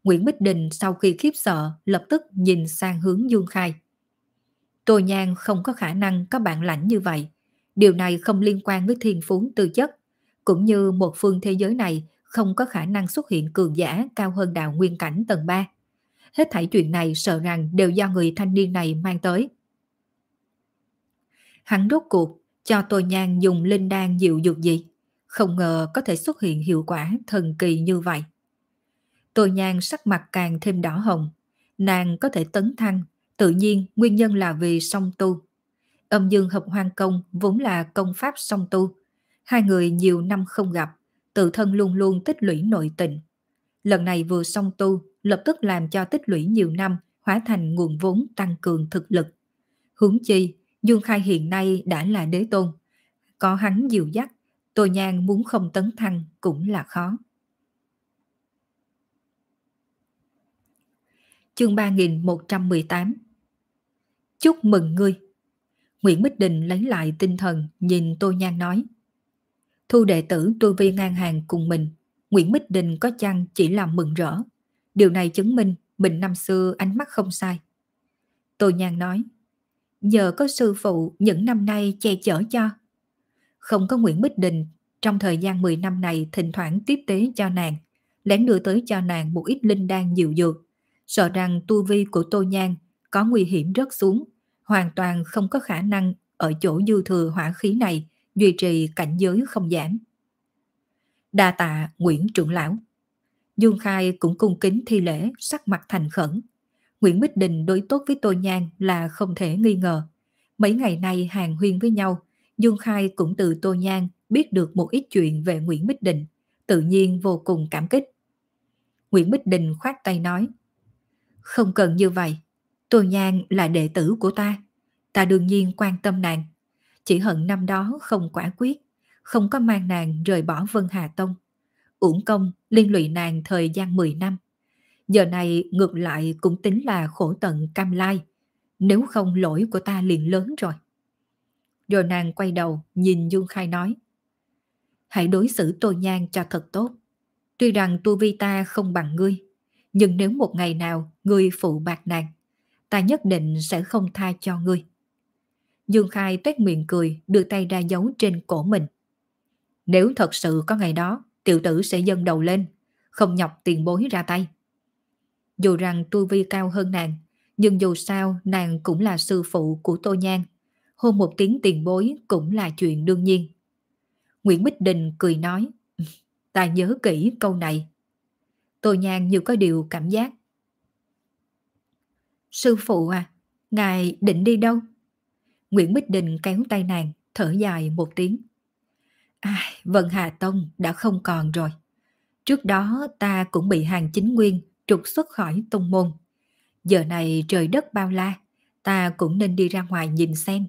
Nguyễn Bích Đình sau khi khiếp sợ lập tức nhìn sang hướng Dương Khai. Tô Nhan không có khả năng có bạn lãnh như vậy. Điều này không liên quan với thiên phú tư chất, cũng như một phương thế giới này không có khả năng xuất hiện cường giả cao hơn đạo nguyên cảnh tầng 3. Hết thảy chuyện này sợ rằng đều do người thanh niên này mang tới. Hắn rốt cuộc cho Tô Nhan dùng linh đan dịu dược gì? Không ngờ có thể xuất hiện hiệu quả thần kỳ như vậy. Tô Nhan sắc mặt càng thêm đỏ hồng. Nàng có thể tấn thăng, tự nhiên nguyên nhân là vì song tu. Âm dương hợp hoang công vốn là công pháp song tu. Hai người nhiều năm không gặp, tự thân luôn luôn tích lũy nội tình. Lần này vừa xong tu, lập tức làm cho tích lũy nhiều năm hóa thành nguồn vốn tăng cường thực lực. Hướng chi, Dương Khai hiện nay đã là đế tôn. Có hắn dịu dắt, Tô Nhan muốn không tấn thăng cũng là khó. Chương 3118 Chúc mừng ngươi! Nguyễn Bích Đình lấy lại tinh thần nhìn Tô Nhan nói. Thu đệ tử tu vi ngang hàng cùng mình, Nguyễn Bích Đình có chăng chỉ là mừng rỡ. Điều này chứng minh mình năm xưa ánh mắt không sai. Tô Nhan nói, nhờ có sư phụ những năm nay che chở cho. Không có Nguyễn Bích Đình, trong thời gian 10 năm này thỉnh thoảng tiếp tế cho nàng, lén đưa tới cho nàng một ít linh đan dịu dược, sợ rằng tu vi của Tô Nhan có nguy hiểm rớt xuống, hoàn toàn không có khả năng ở chỗ dư thừa hỏa khí này duy trì cảnh giới không giảm. Đa tạ Nguyễn trưởng lão. Dương Khai cũng cung kính thi lễ, sắc mặt thành khẩn. Nguyễn Bích Đình đối tốt với Tô Nhan là không thể nghi ngờ. Mấy ngày nay hàng huyên với nhau, Dương Khai cũng từ Tô Nhan biết được một ít chuyện về Nguyễn Bích Đình, tự nhiên vô cùng cảm kích. Nguyễn Bích Đình khoát tay nói, không cần như vậy, Tô Nhan là đệ tử của ta, ta đương nhiên quan tâm nàng. Chỉ hận năm đó không quả quyết, không có mang nàng rời bỏ Vân Hà Tông. Uổng công liên lụy nàng thời gian 10 năm. Giờ này ngược lại cũng tính là khổ tận cam lai. Nếu không lỗi của ta liền lớn rồi. Rồi nàng quay đầu nhìn Dương Khai nói. Hãy đối xử Tô Nhan cho thật tốt. Tuy rằng tu vi ta không bằng ngươi, nhưng nếu một ngày nào ngươi phụ bạc nàng, ta nhất định sẽ không tha cho ngươi. Dương Khai tuét miệng cười, đưa tay ra giấu trên cổ mình. Nếu thật sự có ngày đó, tiểu tử sẽ dâng đầu lên, không nhọc tiền bối ra tay. Dù rằng tu vi cao hơn nàng, nhưng dù sao nàng cũng là sư phụ của Tô Nhan. Hôn một tiếng tiền bối cũng là chuyện đương nhiên. Nguyễn Bích Đình cười nói, [laughs] ta nhớ kỹ câu này. Tô Nhan như có điều cảm giác. Sư phụ à, ngài định đi đâu? Nguyễn Bích Đình kéo tay nàng, thở dài một tiếng. Ai, Vân Hà Tông đã không còn rồi. Trước đó ta cũng bị hàng chính nguyên trục xuất khỏi tông môn. Giờ này trời đất bao la, ta cũng nên đi ra ngoài nhìn xem.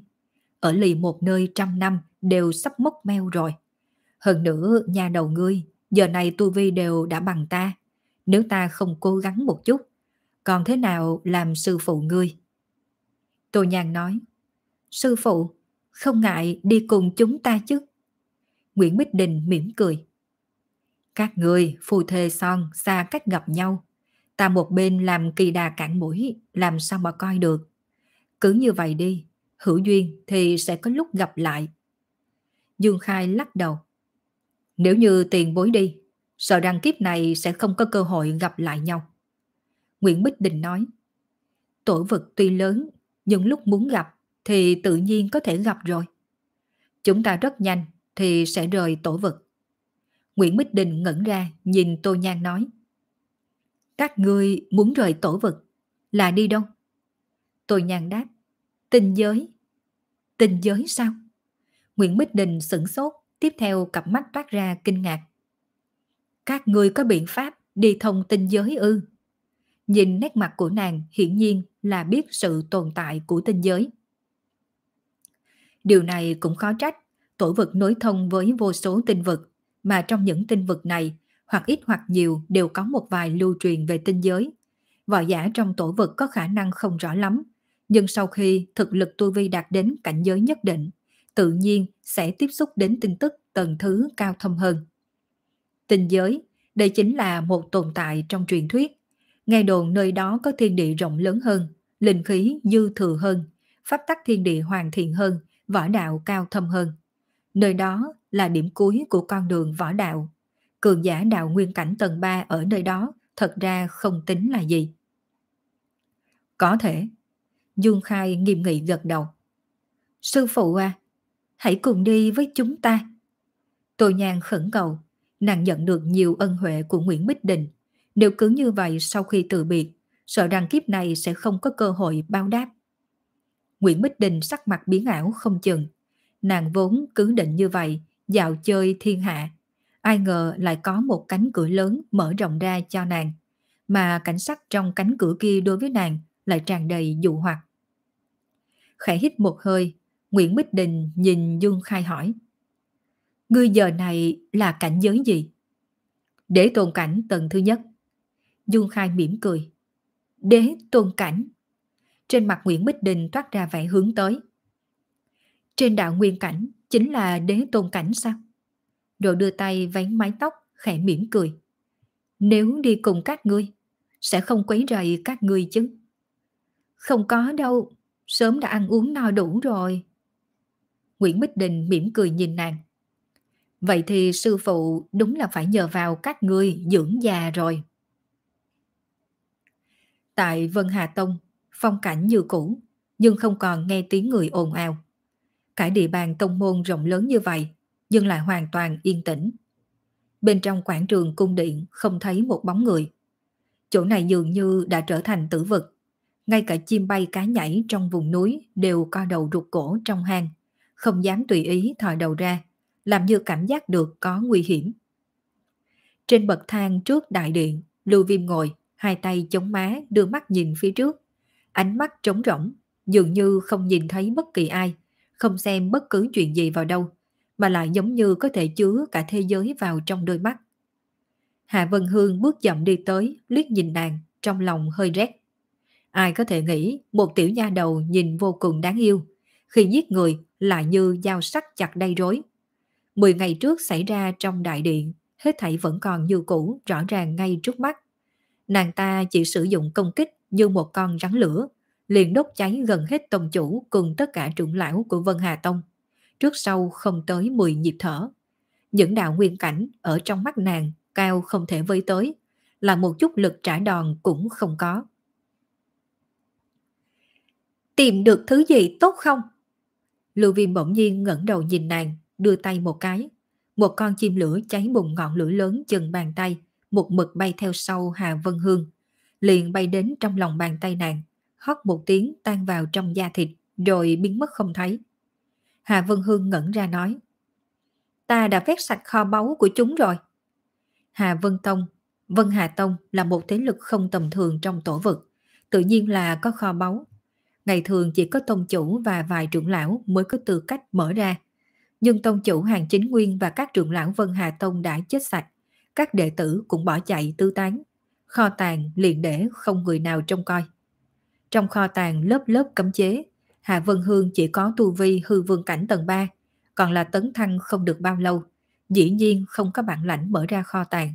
Ở lì một nơi trăm năm đều sắp mốc meo rồi. Hơn nữa, nhà đầu ngươi, giờ này tu vi đều đã bằng ta. Nếu ta không cố gắng một chút, còn thế nào làm sư phụ ngươi? Tô Nhàn nói, sư phụ, không ngại đi cùng chúng ta chứ? Nguyễn Bích Đình mỉm cười. Các người phù thề son xa cách gặp nhau. Ta một bên làm kỳ đà cản mũi, làm sao mà coi được. Cứ như vậy đi, hữu duyên thì sẽ có lúc gặp lại. Dương Khai lắc đầu. Nếu như tiền bối đi, sợ rằng kiếp này sẽ không có cơ hội gặp lại nhau. Nguyễn Bích Đình nói, tổ vực tuy lớn, nhưng lúc muốn gặp thì tự nhiên có thể gặp rồi. Chúng ta rất nhanh thì sẽ rời tổ vực. Nguyễn Bích Đình ngẩn ra nhìn Tô Nhan nói, Các ngươi muốn rời tổ vực, là đi đâu? Tô Nhan đáp, tinh giới. Tinh giới sao? Nguyễn Bích Đình sửng sốt, tiếp theo cặp mắt toát ra kinh ngạc. Các ngươi có biện pháp đi thông tinh giới ư? Nhìn nét mặt của nàng hiển nhiên là biết sự tồn tại của tinh giới. Điều này cũng khó trách, tổ vực nối thông với vô số tinh vực, mà trong những tinh vực này, hoặc ít hoặc nhiều đều có một vài lưu truyền về tinh giới. Võ giả trong tổ vực có khả năng không rõ lắm, nhưng sau khi thực lực tu vi đạt đến cảnh giới nhất định, tự nhiên sẽ tiếp xúc đến tin tức tầng thứ cao thâm hơn. Tinh giới, đây chính là một tồn tại trong truyền thuyết. Nghe đồn nơi đó có thiên địa rộng lớn hơn, linh khí dư thừa hơn, pháp tắc thiên địa hoàn thiện hơn, võ đạo cao thâm hơn. Nơi đó là điểm cuối của con đường võ đạo. Cường giả đạo nguyên cảnh tầng 3 ở nơi đó thật ra không tính là gì. Có thể. Dương Khai nghiêm nghị gật đầu. Sư phụ à, hãy cùng đi với chúng ta. Tô Nhan khẩn cầu, nàng nhận được nhiều ân huệ của Nguyễn Bích Đình. Nếu cứ như vậy sau khi từ biệt, sợ rằng kiếp này sẽ không có cơ hội bao đáp. Nguyễn Bích Đình sắc mặt biến ảo không chừng. Nàng vốn cứ định như vậy, dạo chơi thiên hạ. Ai ngờ lại có một cánh cửa lớn mở rộng ra cho nàng. Mà cảnh sắc trong cánh cửa kia đối với nàng lại tràn đầy dụ hoặc. Khẽ hít một hơi, Nguyễn Bích Đình nhìn Dương Khai hỏi. Ngươi giờ này là cảnh giới gì? Đế tôn cảnh tầng thứ nhất. Dương Khai mỉm cười. Đế tôn cảnh. Trên mặt Nguyễn Bích Đình toát ra vẻ hướng tới. Trên đạo nguyên cảnh chính là đế tôn cảnh sao? Rồi đưa tay vén mái tóc, khẽ mỉm cười. Nếu đi cùng các ngươi, sẽ không quấy rầy các ngươi chứ. Không có đâu, sớm đã ăn uống no đủ rồi. Nguyễn Bích Đình mỉm cười nhìn nàng. Vậy thì sư phụ đúng là phải nhờ vào các ngươi dưỡng già rồi. Tại Vân Hà Tông, phong cảnh như cũ, nhưng không còn nghe tiếng người ồn ào. Cả địa bàn tông môn rộng lớn như vậy, nhưng lại hoàn toàn yên tĩnh. Bên trong quảng trường cung điện không thấy một bóng người. Chỗ này dường như đã trở thành tử vực. Ngay cả chim bay cá nhảy trong vùng núi đều co đầu rụt cổ trong hang, không dám tùy ý thò đầu ra, làm như cảm giác được có nguy hiểm. Trên bậc thang trước đại điện, Lưu Viêm ngồi, hai tay chống má đưa mắt nhìn phía trước. Ánh mắt trống rỗng, dường như không nhìn thấy bất kỳ ai, không xem bất cứ chuyện gì vào đâu, mà lại giống như có thể chứa cả thế giới vào trong đôi mắt. Hạ Vân Hương bước chậm đi tới, liếc nhìn nàng, trong lòng hơi rét. Ai có thể nghĩ một tiểu nha đầu nhìn vô cùng đáng yêu, khi giết người lại như dao sắc chặt đầy rối. Mười ngày trước xảy ra trong đại điện, hết thảy vẫn còn như cũ, rõ ràng ngay trước mắt. Nàng ta chỉ sử dụng công kích như một con rắn lửa, liền đốt cháy gần hết tông chủ cùng tất cả trưởng lão của Vân Hà Tông. Trước sau không tới 10 nhịp thở. Những đạo nguyên cảnh ở trong mắt nàng cao không thể với tới, là một chút lực trả đòn cũng không có. Tìm được thứ gì tốt không? Lưu Viêm bỗng nhiên ngẩng đầu nhìn nàng, đưa tay một cái. Một con chim lửa cháy bùng ngọn lửa lớn chừng bàn tay, một mực bay theo sau Hà Vân Hương. Liền bay đến trong lòng bàn tay nàng, hót một tiếng tan vào trong da thịt, rồi biến mất không thấy. Hà Vân Hương ngẩn ra nói, ta đã vét sạch kho báu của chúng rồi. Hà Vân Tông, Vân Hà Tông là một thế lực không tầm thường trong tổ vực, tự nhiên là có kho báu. Ngày thường chỉ có tông chủ và vài trưởng lão mới có tư cách mở ra. Nhưng tông chủ hàng chính nguyên và các trưởng lão Vân Hà Tông đã chết sạch, các đệ tử cũng bỏ chạy tư tán. Kho tàng liền để không người nào trông coi. Trong kho tàng lớp lớp cấm chế, Hạ Vân Hương chỉ có tu vi hư vương cảnh tầng 3, còn là tấn thăng không được bao lâu, dĩ nhiên không có bản lãnh mở ra kho tàng.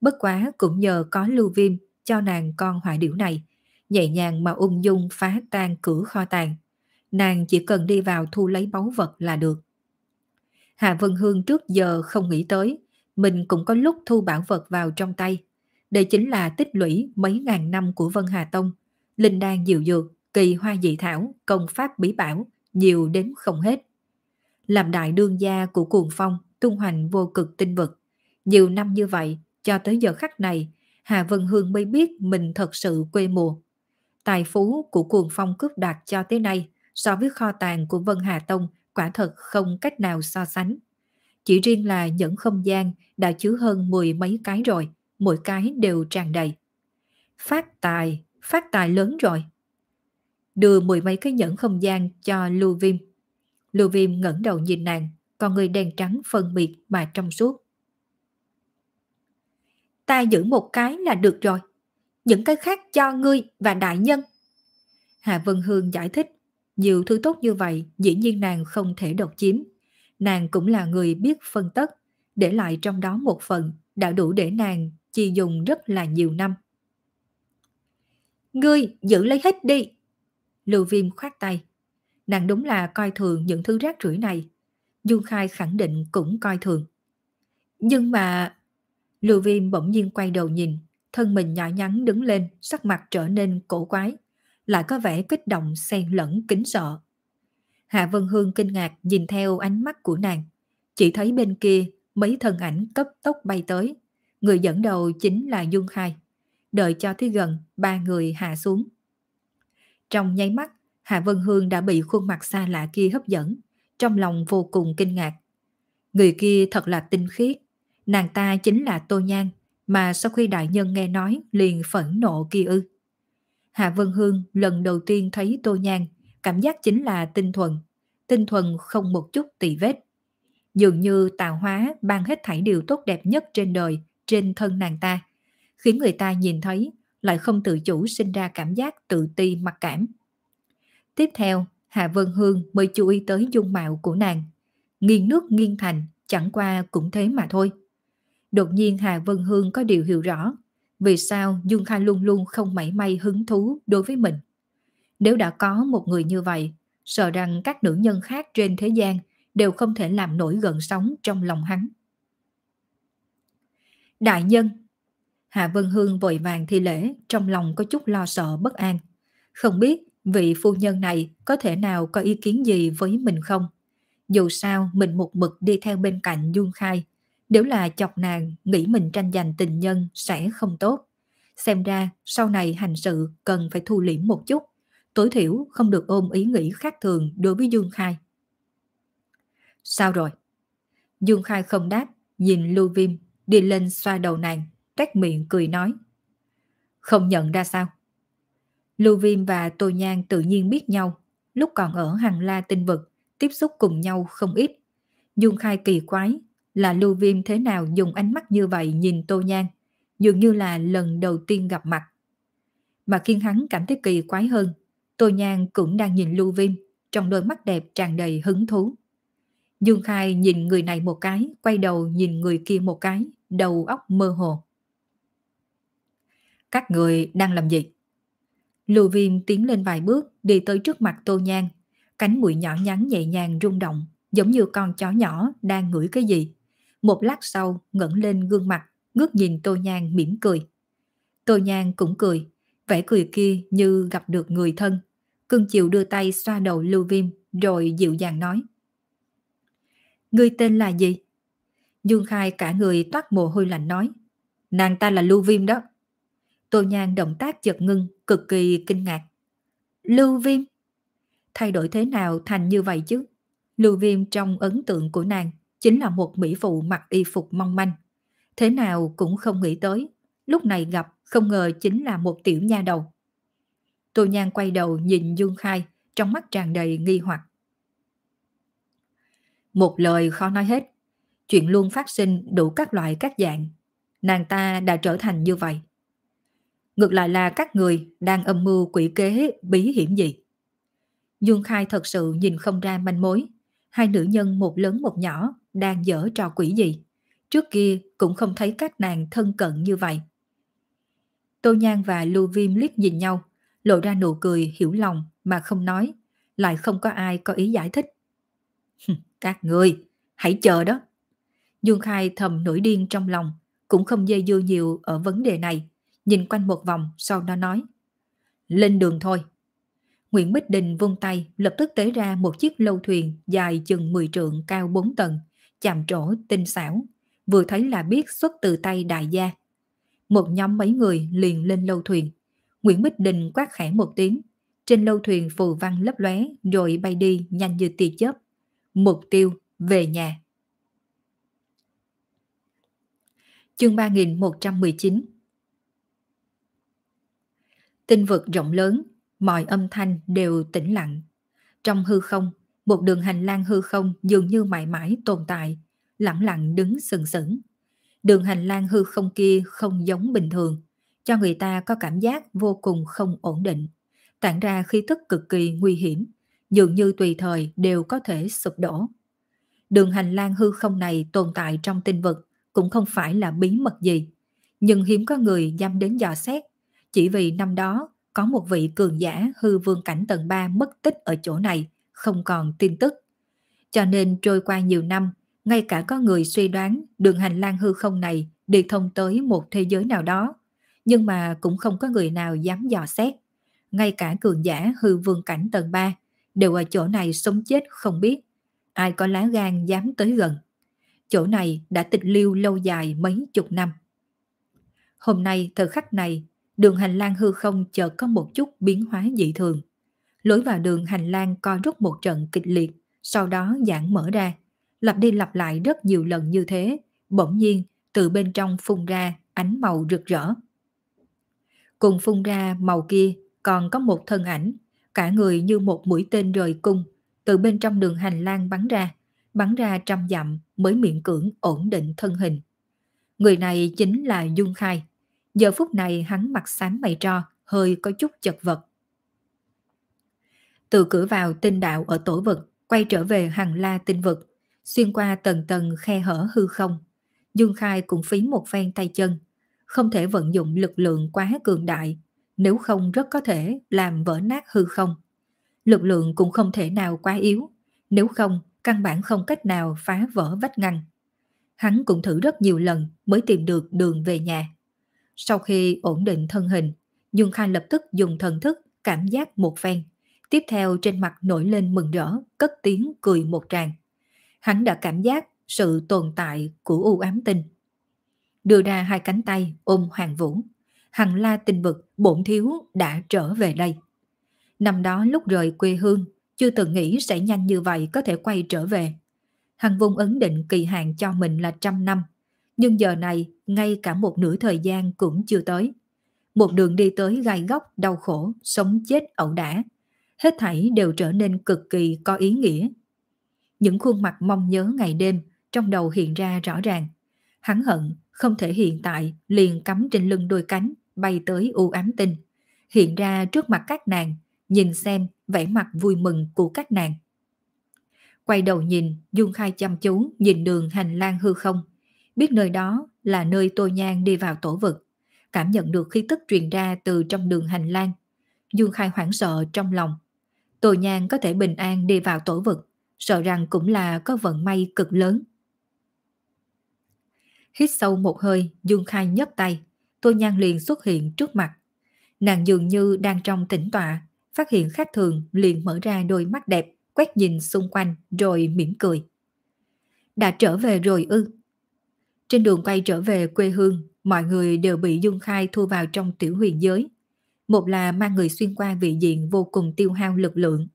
Bất quá cũng nhờ có lưu viêm cho nàng con hỏa điểu này, nhẹ nhàng mà ung dung phá tan cửa kho tàng. Nàng chỉ cần đi vào thu lấy báu vật là được. Hạ Vân Hương trước giờ không nghĩ tới, mình cũng có lúc thu bảo vật vào trong tay. Đây chính là tích lũy mấy ngàn năm của Vân Hà Tông. Linh đan diệu dược, kỳ hoa dị thảo, công pháp bí bảo, nhiều đến không hết. Làm đại đương gia của cuồng phong, tung hoành vô cực tinh vực. Nhiều năm như vậy, cho tới giờ khắc này, Hà Vân Hương mới biết mình thật sự quê mùa. Tài phú của cuồng phong cướp đoạt cho tới nay so với kho tàng của Vân Hà Tông quả thật không cách nào so sánh. Chỉ riêng là những không gian đã chứa hơn mười mấy cái rồi, mỗi cái đều tràn đầy. Phát tài, phát tài lớn rồi. Đưa mười mấy cái nhẫn không gian cho Lưu Viêm. Lưu Viêm ngẩng đầu nhìn nàng, con người đen trắng phân biệt mà trong suốt. Ta giữ một cái là được rồi. Những cái khác cho ngươi và đại nhân. Hạ Vân Hương giải thích, nhiều thứ tốt như vậy dĩ nhiên nàng không thể độc chiếm. Nàng cũng là người biết phân tất, để lại trong đó một phần đã đủ để nàng chị dùng rất là nhiều năm. Ngươi giữ lấy hết đi. Lưu Viêm khoát tay. Nàng đúng là coi thường những thứ rác rưởi này. Dương Khai khẳng định cũng coi thường. Nhưng mà... Lưu Viêm bỗng nhiên quay đầu nhìn, thân mình nhỏ nhắn đứng lên, sắc mặt trở nên cổ quái, lại có vẻ kích động xen lẫn kính sợ. Hạ Vân Hương kinh ngạc nhìn theo ánh mắt của nàng, chỉ thấy bên kia mấy thân ảnh cấp tốc bay tới, người dẫn đầu chính là Dung Khai. Đợi cho tới gần, ba người hạ xuống. Trong nháy mắt, Hạ Vân Hương đã bị khuôn mặt xa lạ kia hấp dẫn, trong lòng vô cùng kinh ngạc. Người kia thật là tinh khiết, nàng ta chính là Tô Nhan, mà sau khi đại nhân nghe nói liền phẫn nộ kia ư. Hạ Vân Hương lần đầu tiên thấy Tô Nhan, cảm giác chính là tinh thuần, tinh thuần không một chút tỳ vết. Dường như tạo hóa ban hết thảy điều tốt đẹp nhất trên đời, trên thân nàng ta, khiến người ta nhìn thấy lại không tự chủ sinh ra cảm giác tự ti mặc cảm. Tiếp theo, Hạ Vân Hương mới chú ý tới dung mạo của nàng. Nghiêng nước nghiêng thành, chẳng qua cũng thế mà thôi. Đột nhiên Hà Vân Hương có điều hiểu rõ, vì sao Dương Khai luôn luôn không mảy may hứng thú đối với mình. Nếu đã có một người như vậy, sợ rằng các nữ nhân khác trên thế gian đều không thể làm nổi gần sóng trong lòng hắn. Đại nhân Hạ Vân Hương vội vàng thi lễ, trong lòng có chút lo sợ bất an. Không biết vị phu nhân này có thể nào có ý kiến gì với mình không? Dù sao mình một mực đi theo bên cạnh Dương Khai, nếu là chọc nàng nghĩ mình tranh giành tình nhân sẽ không tốt. Xem ra sau này hành sự cần phải thu liễm một chút, tối thiểu không được ôm ý nghĩ khác thường đối với Dương Khai. Sao rồi? Dương Khai không đáp, nhìn Lưu Viêm đi lên xoa đầu nàng, trách miệng cười nói. Không nhận ra sao? Lưu Viêm và Tô Nhan tự nhiên biết nhau, lúc còn ở hàng la tinh vực, tiếp xúc cùng nhau không ít. Dung Khai kỳ quái là Lưu Viêm thế nào dùng ánh mắt như vậy nhìn Tô Nhan, dường như là lần đầu tiên gặp mặt. Mà khiến hắn cảm thấy kỳ quái hơn, Tô Nhan cũng đang nhìn Lưu Viêm, trong đôi mắt đẹp tràn đầy hứng thú. Dương Khai nhìn người này một cái, quay đầu nhìn người kia một cái, đầu óc mơ hồ. Các người đang làm gì? Lưu Viêm tiến lên vài bước, đi tới trước mặt Tô Nhan. Cánh mũi nhỏ nhắn nhẹ nhàng rung động, giống như con chó nhỏ đang ngửi cái gì. Một lát sau ngẩng lên gương mặt, ngước nhìn Tô Nhan mỉm cười. Tô Nhan cũng cười, vẻ cười kia như gặp được người thân. Cưng chiều đưa tay xoa đầu Lưu Viêm rồi dịu dàng nói. Ngươi tên là gì? Dương Khai cả người toát mồ hôi lạnh nói. Nàng ta là Lưu Viêm đó. Tô Nhan động tác chợt ngưng, cực kỳ kinh ngạc. Lưu Viêm? Thay đổi thế nào thành như vậy chứ? Lưu Viêm trong ấn tượng của nàng chính là một mỹ phụ mặc y phục mong manh. Thế nào cũng không nghĩ tới, lúc này gặp không ngờ chính là một tiểu nha đầu. Tô Nhan quay đầu nhìn Dương Khai, trong mắt tràn đầy nghi hoặc. Một lời khó nói hết, chuyện luôn phát sinh đủ các loại các dạng. Nàng ta đã trở thành như vậy. Ngược lại là các người đang âm mưu quỷ kế bí hiểm gì. Dương Khai thật sự nhìn không ra manh mối. Hai nữ nhân một lớn một nhỏ đang dở trò quỷ gì. Trước kia cũng không thấy các nàng thân cận như vậy. Tô Nhan và Lưu Viêm liếc nhìn nhau, lộ ra nụ cười hiểu lòng mà không nói, lại không có ai có ý giải thích các người, hãy chờ đó. Dương Khai thầm nổi điên trong lòng, cũng không dây dưa nhiều ở vấn đề này, nhìn quanh một vòng sau đó nói. Lên đường thôi. Nguyễn Bích Đình vung tay lập tức tế ra một chiếc lâu thuyền dài chừng 10 trượng cao 4 tầng, chạm trổ tinh xảo, vừa thấy là biết xuất từ tay đại gia. Một nhóm mấy người liền lên lâu thuyền. Nguyễn Bích Đình quát khẽ một tiếng, trên lâu thuyền phù văn lấp lóe rồi bay đi nhanh như tia chớp. Mục tiêu về nhà. Chương 3119 Tinh vực rộng lớn, mọi âm thanh đều tĩnh lặng. Trong hư không, một đường hành lang hư không dường như mãi mãi tồn tại, lặng lặng đứng sừng sững. Đường hành lang hư không kia không giống bình thường, cho người ta có cảm giác vô cùng không ổn định, tản ra khí tức cực kỳ nguy hiểm, dường như tùy thời đều có thể sụp đổ. Đường hành lang hư không này tồn tại trong tinh vực cũng không phải là bí mật gì, nhưng hiếm có người dám đến dò xét, chỉ vì năm đó có một vị cường giả hư vương cảnh tầng 3 mất tích ở chỗ này, không còn tin tức. Cho nên trôi qua nhiều năm, ngay cả có người suy đoán đường hành lang hư không này đi thông tới một thế giới nào đó, nhưng mà cũng không có người nào dám dò xét. Ngay cả cường giả hư vương cảnh tầng 3 đều ở chỗ này sống chết không biết. Ai có lá gan dám tới gần. Chỗ này đã tịch lưu lâu dài mấy chục năm. Hôm nay thời khắc này, đường hành lang hư không chợt có một chút biến hóa dị thường. Lối vào đường hành lang co rút một trận kịch liệt, sau đó giãn mở ra, lặp đi lặp lại rất nhiều lần như thế, bỗng nhiên từ bên trong phun ra ánh màu rực rỡ. Cùng phun ra màu kia còn có một thân ảnh, cả người như một mũi tên rời cung, từ bên trong đường hành lang bắn ra, bắn ra trăm dặm mới miệng cưỡng ổn định thân hình. Người này chính là Dung Khai. Giờ phút này hắn mặt xám mày tro, hơi có chút chật vật. Từ cửa vào tinh đạo ở tổ vực, quay trở về hàng la tinh vực, xuyên qua tầng tầng khe hở hư không. Dương Khai cũng phí một phen tay chân, không thể vận dụng lực lượng quá cường đại, nếu không rất có thể làm vỡ nát hư không. Lực lượng cũng không thể nào quá yếu, nếu không căn bản không cách nào phá vỡ vách ngăn. Hắn cũng thử rất nhiều lần mới tìm được đường về nhà. Sau khi ổn định thân hình, Dương Khai lập tức dùng thần thức cảm giác một phen. Tiếp theo trên mặt nổi lên mừng rỡ, cất tiếng cười một tràng. Hắn đã cảm giác sự tồn tại của u ám tinh. Đưa ra hai cánh tay ôm Hoàng Vũ. Hằng la tinh vực bổn thiếu đã trở về đây. Năm đó lúc rời quê hương, chưa từng nghĩ sẽ nhanh như vậy có thể quay trở về. Hằng vung ấn định kỳ hạn cho mình là trăm năm, nhưng giờ này ngay cả một nửa thời gian cũng chưa tới. Một đường đi tới gai góc đau khổ, sống chết ẩu đả. Hết thảy đều trở nên cực kỳ có ý nghĩa. Những khuôn mặt mong nhớ ngày đêm trong đầu hiện ra rõ ràng. Hắn hận không thể hiện tại liền cắm trên lưng đôi cánh bay tới u ám tinh, hiện ra trước mặt các nàng, nhìn xem vẻ mặt vui mừng của các nàng. Quay đầu nhìn, Dung Khai chăm chú nhìn đường hành lang hư không, biết nơi đó là nơi Tô Nhan đi vào tổ vực, cảm nhận được khí tức truyền ra từ trong đường hành lang. Dung Khai hoảng sợ trong lòng. Tô Nhan có thể bình an đi vào tổ vực, sợ rằng cũng là có vận may cực lớn. Hít sâu một hơi, Dương Khai nhấc tay, Tô Nhan liền xuất hiện trước mặt. Nàng dường như đang trong tĩnh tọa, phát hiện khác thường liền mở ra đôi mắt đẹp, quét nhìn xung quanh rồi mỉm cười. Đã trở về rồi ư. Trên đường quay trở về quê hương, mọi người đều bị Dung Khai thu vào trong tiểu huyền giới. Một là mang người xuyên qua vị diện vô cùng tiêu hao lực lượng,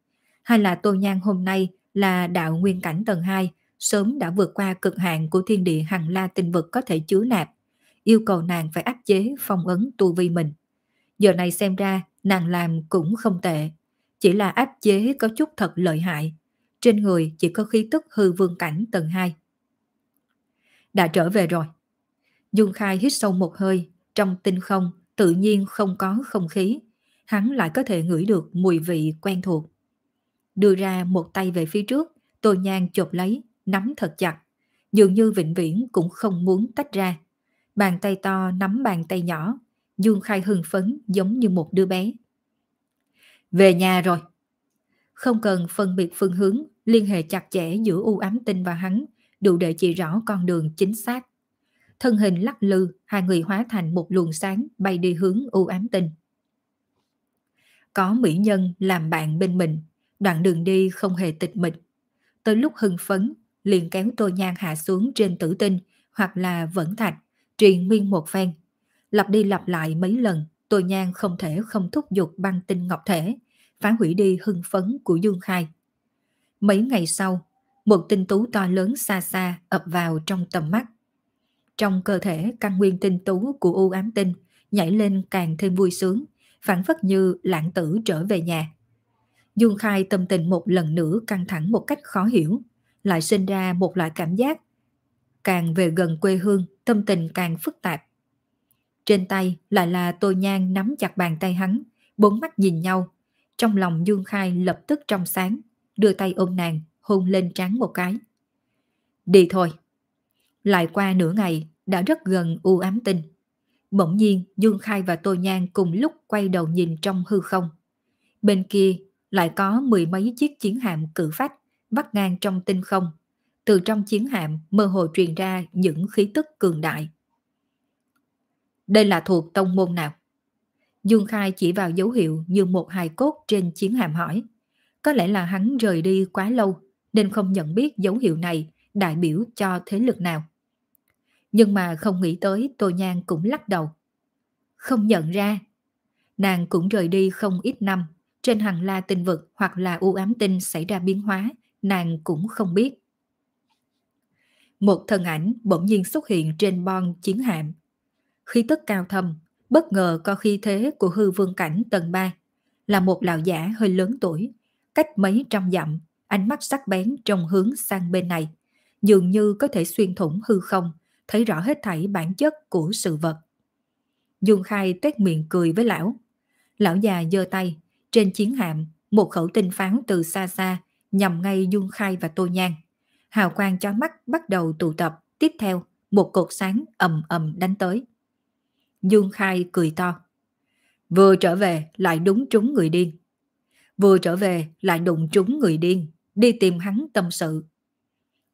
hai là Tô Nhan hôm nay là đạo nguyên cảnh tầng 2, sớm đã vượt qua cực hạn của thiên địa hằng la tinh vực có thể chứa nạp, yêu cầu nàng phải áp chế phong ấn tu vi mình. Giờ này xem ra nàng làm cũng không tệ, chỉ là áp chế có chút thật lợi hại. Trên người chỉ có khí tức hư vương cảnh tầng 2. Đã trở về rồi. dung Khai hít sâu một hơi, trong tinh không tự nhiên không có không khí, hắn lại có thể ngửi được mùi vị quen thuộc. Đưa ra một tay về phía trước, Tô Nhan chộp lấy, nắm thật chặt, dường như vĩnh viễn cũng không muốn tách ra. Bàn tay to nắm bàn tay nhỏ, Dương Khai hưng phấn giống như một đứa bé. Về nhà rồi. Không cần phân biệt phương hướng, liên hệ chặt chẽ giữa u ám tinh và hắn, đủ để chỉ rõ con đường chính xác. Thân hình lắc lư, hai người hóa thành một luồng sáng bay đi hướng u ám tinh. Có mỹ nhân làm bạn bên mình, đoạn đường đi không hề tịch mịch. Tới lúc hưng phấn, liền kéo tô nhang hạ xuống trên tử tinh hoặc là vẫn thạch, truyền miên một phen. Lặp đi lặp lại mấy lần, tô nhan không thể không thúc giục băng tinh ngọc thể, phá hủy đi hưng phấn của Dương Khai. Mấy ngày sau, một tinh tú to lớn xa xa ập vào trong tầm mắt. Trong cơ thể căn nguyên tinh tú của u ám tinh nhảy lên càng thêm vui sướng, phản phất như lãng tử trở về nhà. Dương Khai tâm tình một lần nữa căng thẳng một cách khó hiểu, lại sinh ra một loại cảm giác. Càng về gần quê hương, tâm tình càng phức tạp. Trên tay lại là Tô Nhan nắm chặt bàn tay hắn, bốn mắt nhìn nhau. Trong lòng Dương Khai lập tức trong sáng, đưa tay ôm nàng, hôn lên trán một cái. Đi thôi. Lại qua nửa ngày, đã rất gần u ám tinh. Bỗng nhiên, Dương Khai và Tô Nhan cùng lúc quay đầu nhìn trong hư không. Bên kia lại có mười mấy chiếc chiến hạm cử phách vắt ngang trong tinh không. Từ trong chiến hạm mơ hồ truyền ra những khí tức cường đại. Đây là thuộc tông môn nào? Dương Khai chỉ vào dấu hiệu như một hài cốt trên chiến hạm hỏi. Có lẽ là hắn rời đi quá lâu nên không nhận biết dấu hiệu này đại biểu cho thế lực nào. Nhưng mà không nghĩ tới Tô Nhan cũng lắc đầu. Không nhận ra. Nàng cũng rời đi không ít năm. Trên hàng la tinh vực hoặc là u ám tinh xảy ra biến hóa, nàng cũng không biết. Một thân ảnh bỗng nhiên xuất hiện trên bon chiến hạm. Khi tức cao thâm, bất ngờ có khí thế của hư vương cảnh tầng 3, là một lão giả hơi lớn tuổi, cách mấy trăm dặm, ánh mắt sắc bén trong hướng sang bên này, dường như có thể xuyên thủng hư không, thấy rõ hết thảy bản chất của sự vật. Dương Khai tuét miệng cười với lão. Lão già giơ tay, trên chiến hạm, một khẩu tinh pháo từ xa xa nhằm ngay Dương Khai và Tô Nhan. Hào quang cho mắt bắt đầu tụ tập, tiếp theo một cột sáng ầm ầm đánh tới. Dương Khai cười to. Vừa trở về lại đúng trúng người điên. Vừa trở về lại đụng trúng người điên, đi tìm hắn tâm sự.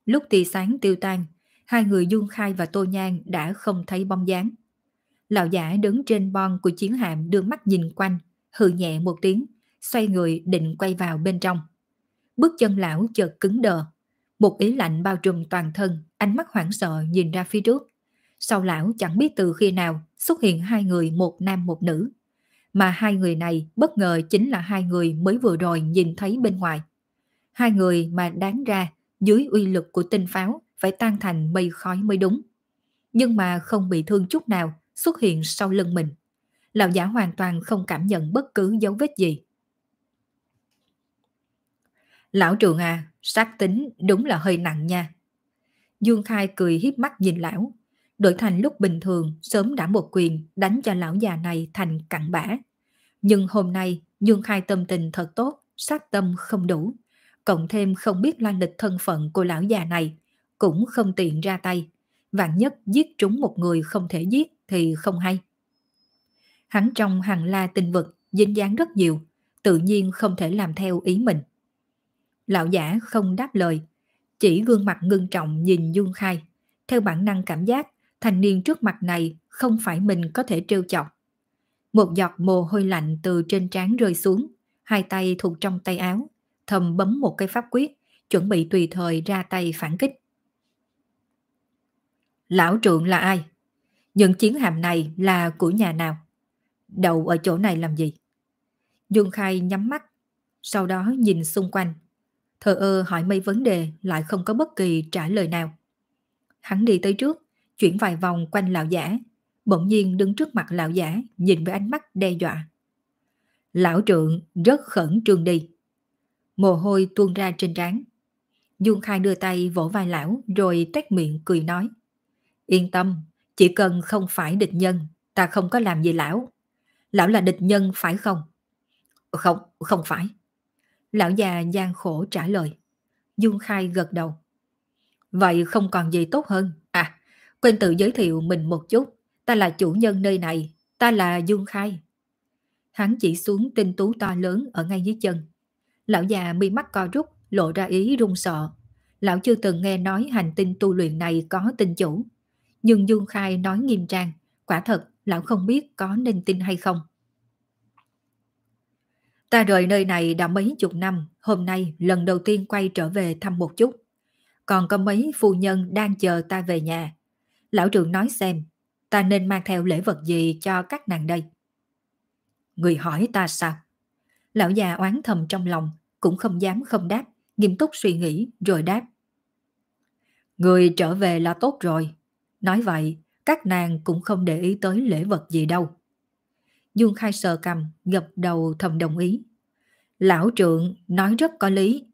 Lúc tia sáng tiêu tan, hai người Dương Khai và Tô Nhan đã không thấy bóng dáng. Lão giả đứng trên bon của chiến hạm đưa mắt nhìn quanh, hừ nhẹ một tiếng, xoay người định quay vào bên trong. Bước chân lão chợt cứng đờ, một ý lạnh bao trùm toàn thân, ánh mắt hoảng sợ nhìn ra phía trước. Sau lão chẳng biết từ khi nào xuất hiện hai người một nam một nữ. Mà hai người này bất ngờ chính là hai người mới vừa rồi nhìn thấy bên ngoài. Hai người mà đáng ra dưới uy lực của tinh pháo phải tan thành mây khói mới đúng. Nhưng mà không bị thương chút nào xuất hiện sau lưng mình. Lão giả hoàn toàn không cảm nhận bất cứ dấu vết gì. Lão trường à, sát tính đúng là hơi nặng nha. Dương Khai cười hiếp mắt nhìn lão. Đổi thành lúc bình thường sớm đã một quyền đánh cho lão già này thành cặn bã. Nhưng hôm nay Dương Khai tâm tình thật tốt, sát tâm không đủ. Cộng thêm không biết lan lịch thân phận của lão già này, cũng không tiện ra tay. Vạn nhất giết trúng một người không thể giết thì không hay. Hắn trong hàng la tinh vực dính dáng rất nhiều, tự nhiên không thể làm theo ý mình. Lão giả không đáp lời, chỉ gương mặt ngưng trọng nhìn Dương Khai. Theo bản năng cảm giác, thanh niên trước mặt này không phải mình có thể trêu chọc. Một giọt mồ hôi lạnh từ trên trán rơi xuống, hai tay thuộc trong tay áo, thầm bấm một cây pháp quyết, chuẩn bị tùy thời ra tay phản kích. Lão trượng là ai? Những chiến hạm này là của nhà nào? đậu ở chỗ này làm gì? Dương Khai nhắm mắt, sau đó nhìn xung quanh. Thờ ơ hỏi mấy vấn đề lại không có bất kỳ trả lời nào. Hắn đi tới trước, chuyển vài vòng quanh lão giả, bỗng nhiên đứng trước mặt lão giả nhìn với ánh mắt đe dọa. Lão trượng rất khẩn trương đi. Mồ hôi tuôn ra trên trán. Dương Khai đưa tay vỗ vai lão rồi tét miệng cười nói. Yên tâm, chỉ cần không phải địch nhân, ta không có làm gì lão. Lão là địch nhân phải không? Không, không phải. Lão già gian khổ trả lời. Dung Khai gật đầu. Vậy không còn gì tốt hơn. À, quên tự giới thiệu mình một chút. Ta là chủ nhân nơi này. Ta là Dung Khai. Hắn chỉ xuống tinh tú to lớn ở ngay dưới chân. Lão già mi mắt co rút, lộ ra ý run sợ. lão chưa từng nghe nói hành tinh tu luyện này có tinh chủ. Nhưng Dung Khai nói nghiêm trang, quả thật lão không biết có nên tin hay không. Ta rời nơi này đã mấy chục năm, hôm nay lần đầu tiên quay trở về thăm một chút. Còn có mấy phu nhân đang chờ ta về nhà. Lão trưởng nói xem, ta nên mang theo lễ vật gì cho các nàng đây? Người hỏi ta sao? Lão già oán thầm trong lòng, cũng không dám không đáp, nghiêm túc suy nghĩ rồi đáp. Người trở về là tốt rồi. Nói vậy, các nàng cũng không để ý tới lễ vật gì đâu. Dương Khai sờ cầm, gập đầu thầm đồng ý. Lão trượng nói rất có lý.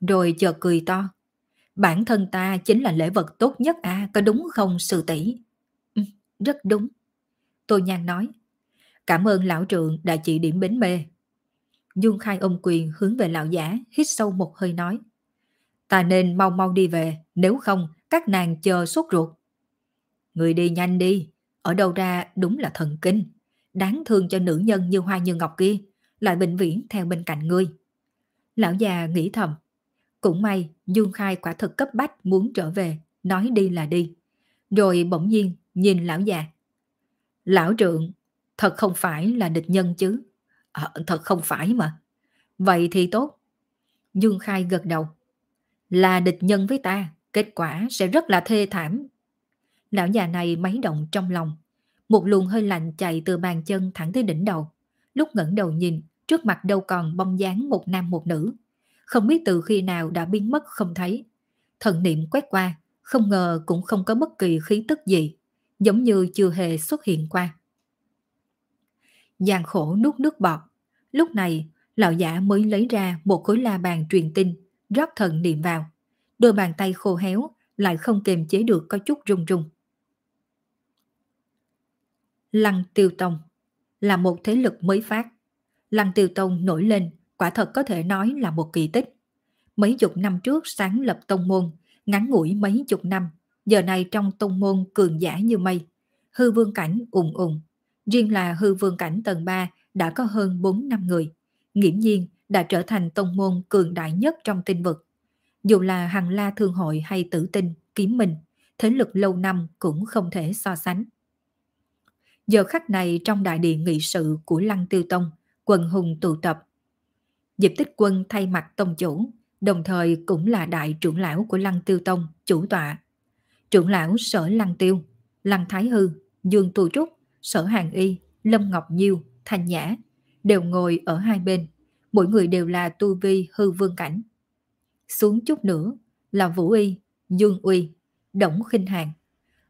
Rồi chợt cười to. Bản thân ta chính là lễ vật tốt nhất à, có đúng không sư tỷ? Ừ, rất đúng. Tô Nhan nói. Cảm ơn lão trượng đã chỉ điểm bến mê. Dương Khai ôm quyền hướng về lão giả, hít sâu một hơi nói. Ta nên mau mau đi về, nếu không các nàng chờ sốt ruột. Người đi nhanh đi, ở đâu ra đúng là thần kinh. Đáng thương cho nữ nhân như hoa như ngọc kia, lại bệnh viễn theo bên cạnh ngươi. Lão già nghĩ thầm. Cũng may, Dương Khai quả thực cấp bách muốn trở về, nói đi là đi. Rồi bỗng nhiên nhìn lão già. Lão trượng, thật không phải là địch nhân chứ. À, thật không phải mà. Vậy thì tốt. Dương Khai gật đầu. Là địch nhân với ta, kết quả sẽ rất là thê thảm. Lão già này máy động trong lòng. Một luồng hơi lạnh chạy từ bàn chân thẳng tới đỉnh đầu. Lúc ngẩng đầu nhìn, trước mặt đâu còn bóng dáng một nam một nữ. Không biết từ khi nào đã biến mất không thấy. Thần niệm quét qua, không ngờ cũng không có bất kỳ khí tức gì, giống như chưa hề xuất hiện qua. Giàn khổ nuốt nước bọt. Lúc này, lão giả mới lấy ra một khối la bàn truyền tin, rót thần niệm vào. Đôi bàn tay khô héo, lại không kềm chế được có chút run run. Lăng Tiêu Tông là một thế lực mới phát. Lăng Tiêu Tông nổi lên, quả thật có thể nói là một kỳ tích. Mấy chục năm trước sáng lập tông môn, ngắn ngủi mấy chục năm, giờ này trong tông môn cường giả như mây. Hư vương cảnh ủng ủng, riêng là hư vương cảnh tầng 3 đã có hơn 4 năm người. Nghiễm nhiên đã trở thành tông môn cường đại nhất trong tinh vực. Dù là Hằng La Thương Hội hay Tử Tinh, Kiếm Minh, thế lực lâu năm cũng không thể so sánh. Giờ khắc này trong đại điện nghị sự của Lăng Tiêu Tông, quần hùng tụ tập. Diệp Tích Quân thay mặt tông chủ, đồng thời cũng là đại trưởng lão của Lăng Tiêu Tông, chủ tọa. Trưởng lão Sở Lăng Tiêu, Lăng Thái Hư, Dương Tu Trúc, Sở Hàng Y, Lâm Ngọc Nhiêu, Thanh Nhã, đều ngồi ở hai bên, mỗi người đều là tu vi hư vương cảnh. Xuống chút nữa là Vũ Y, Dương Uy, Đổng Khinh Hàng.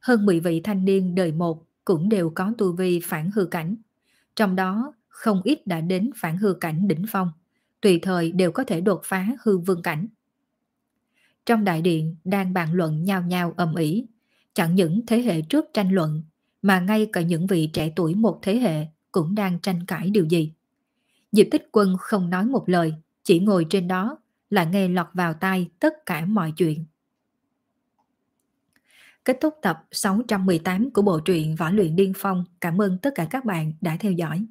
Hơn 10 vị thanh niên đời một cũng đều có tu vi phản hư cảnh. Trong đó không ít đã đến phản hư cảnh đỉnh phong, tùy thời đều có thể đột phá hư vương cảnh. Trong đại điện đang bàn luận nhao nhao ầm ĩ, chẳng những thế hệ trước tranh luận, mà ngay cả những vị trẻ tuổi một thế hệ cũng đang tranh cãi điều gì. Diệp Tích Quân không nói một lời, chỉ ngồi trên đó, là nghe lọt vào tai tất cả mọi chuyện. Kết thúc tập 618 của bộ truyện Võ luyện Điên Phong. Cảm ơn tất cả các bạn đã theo dõi.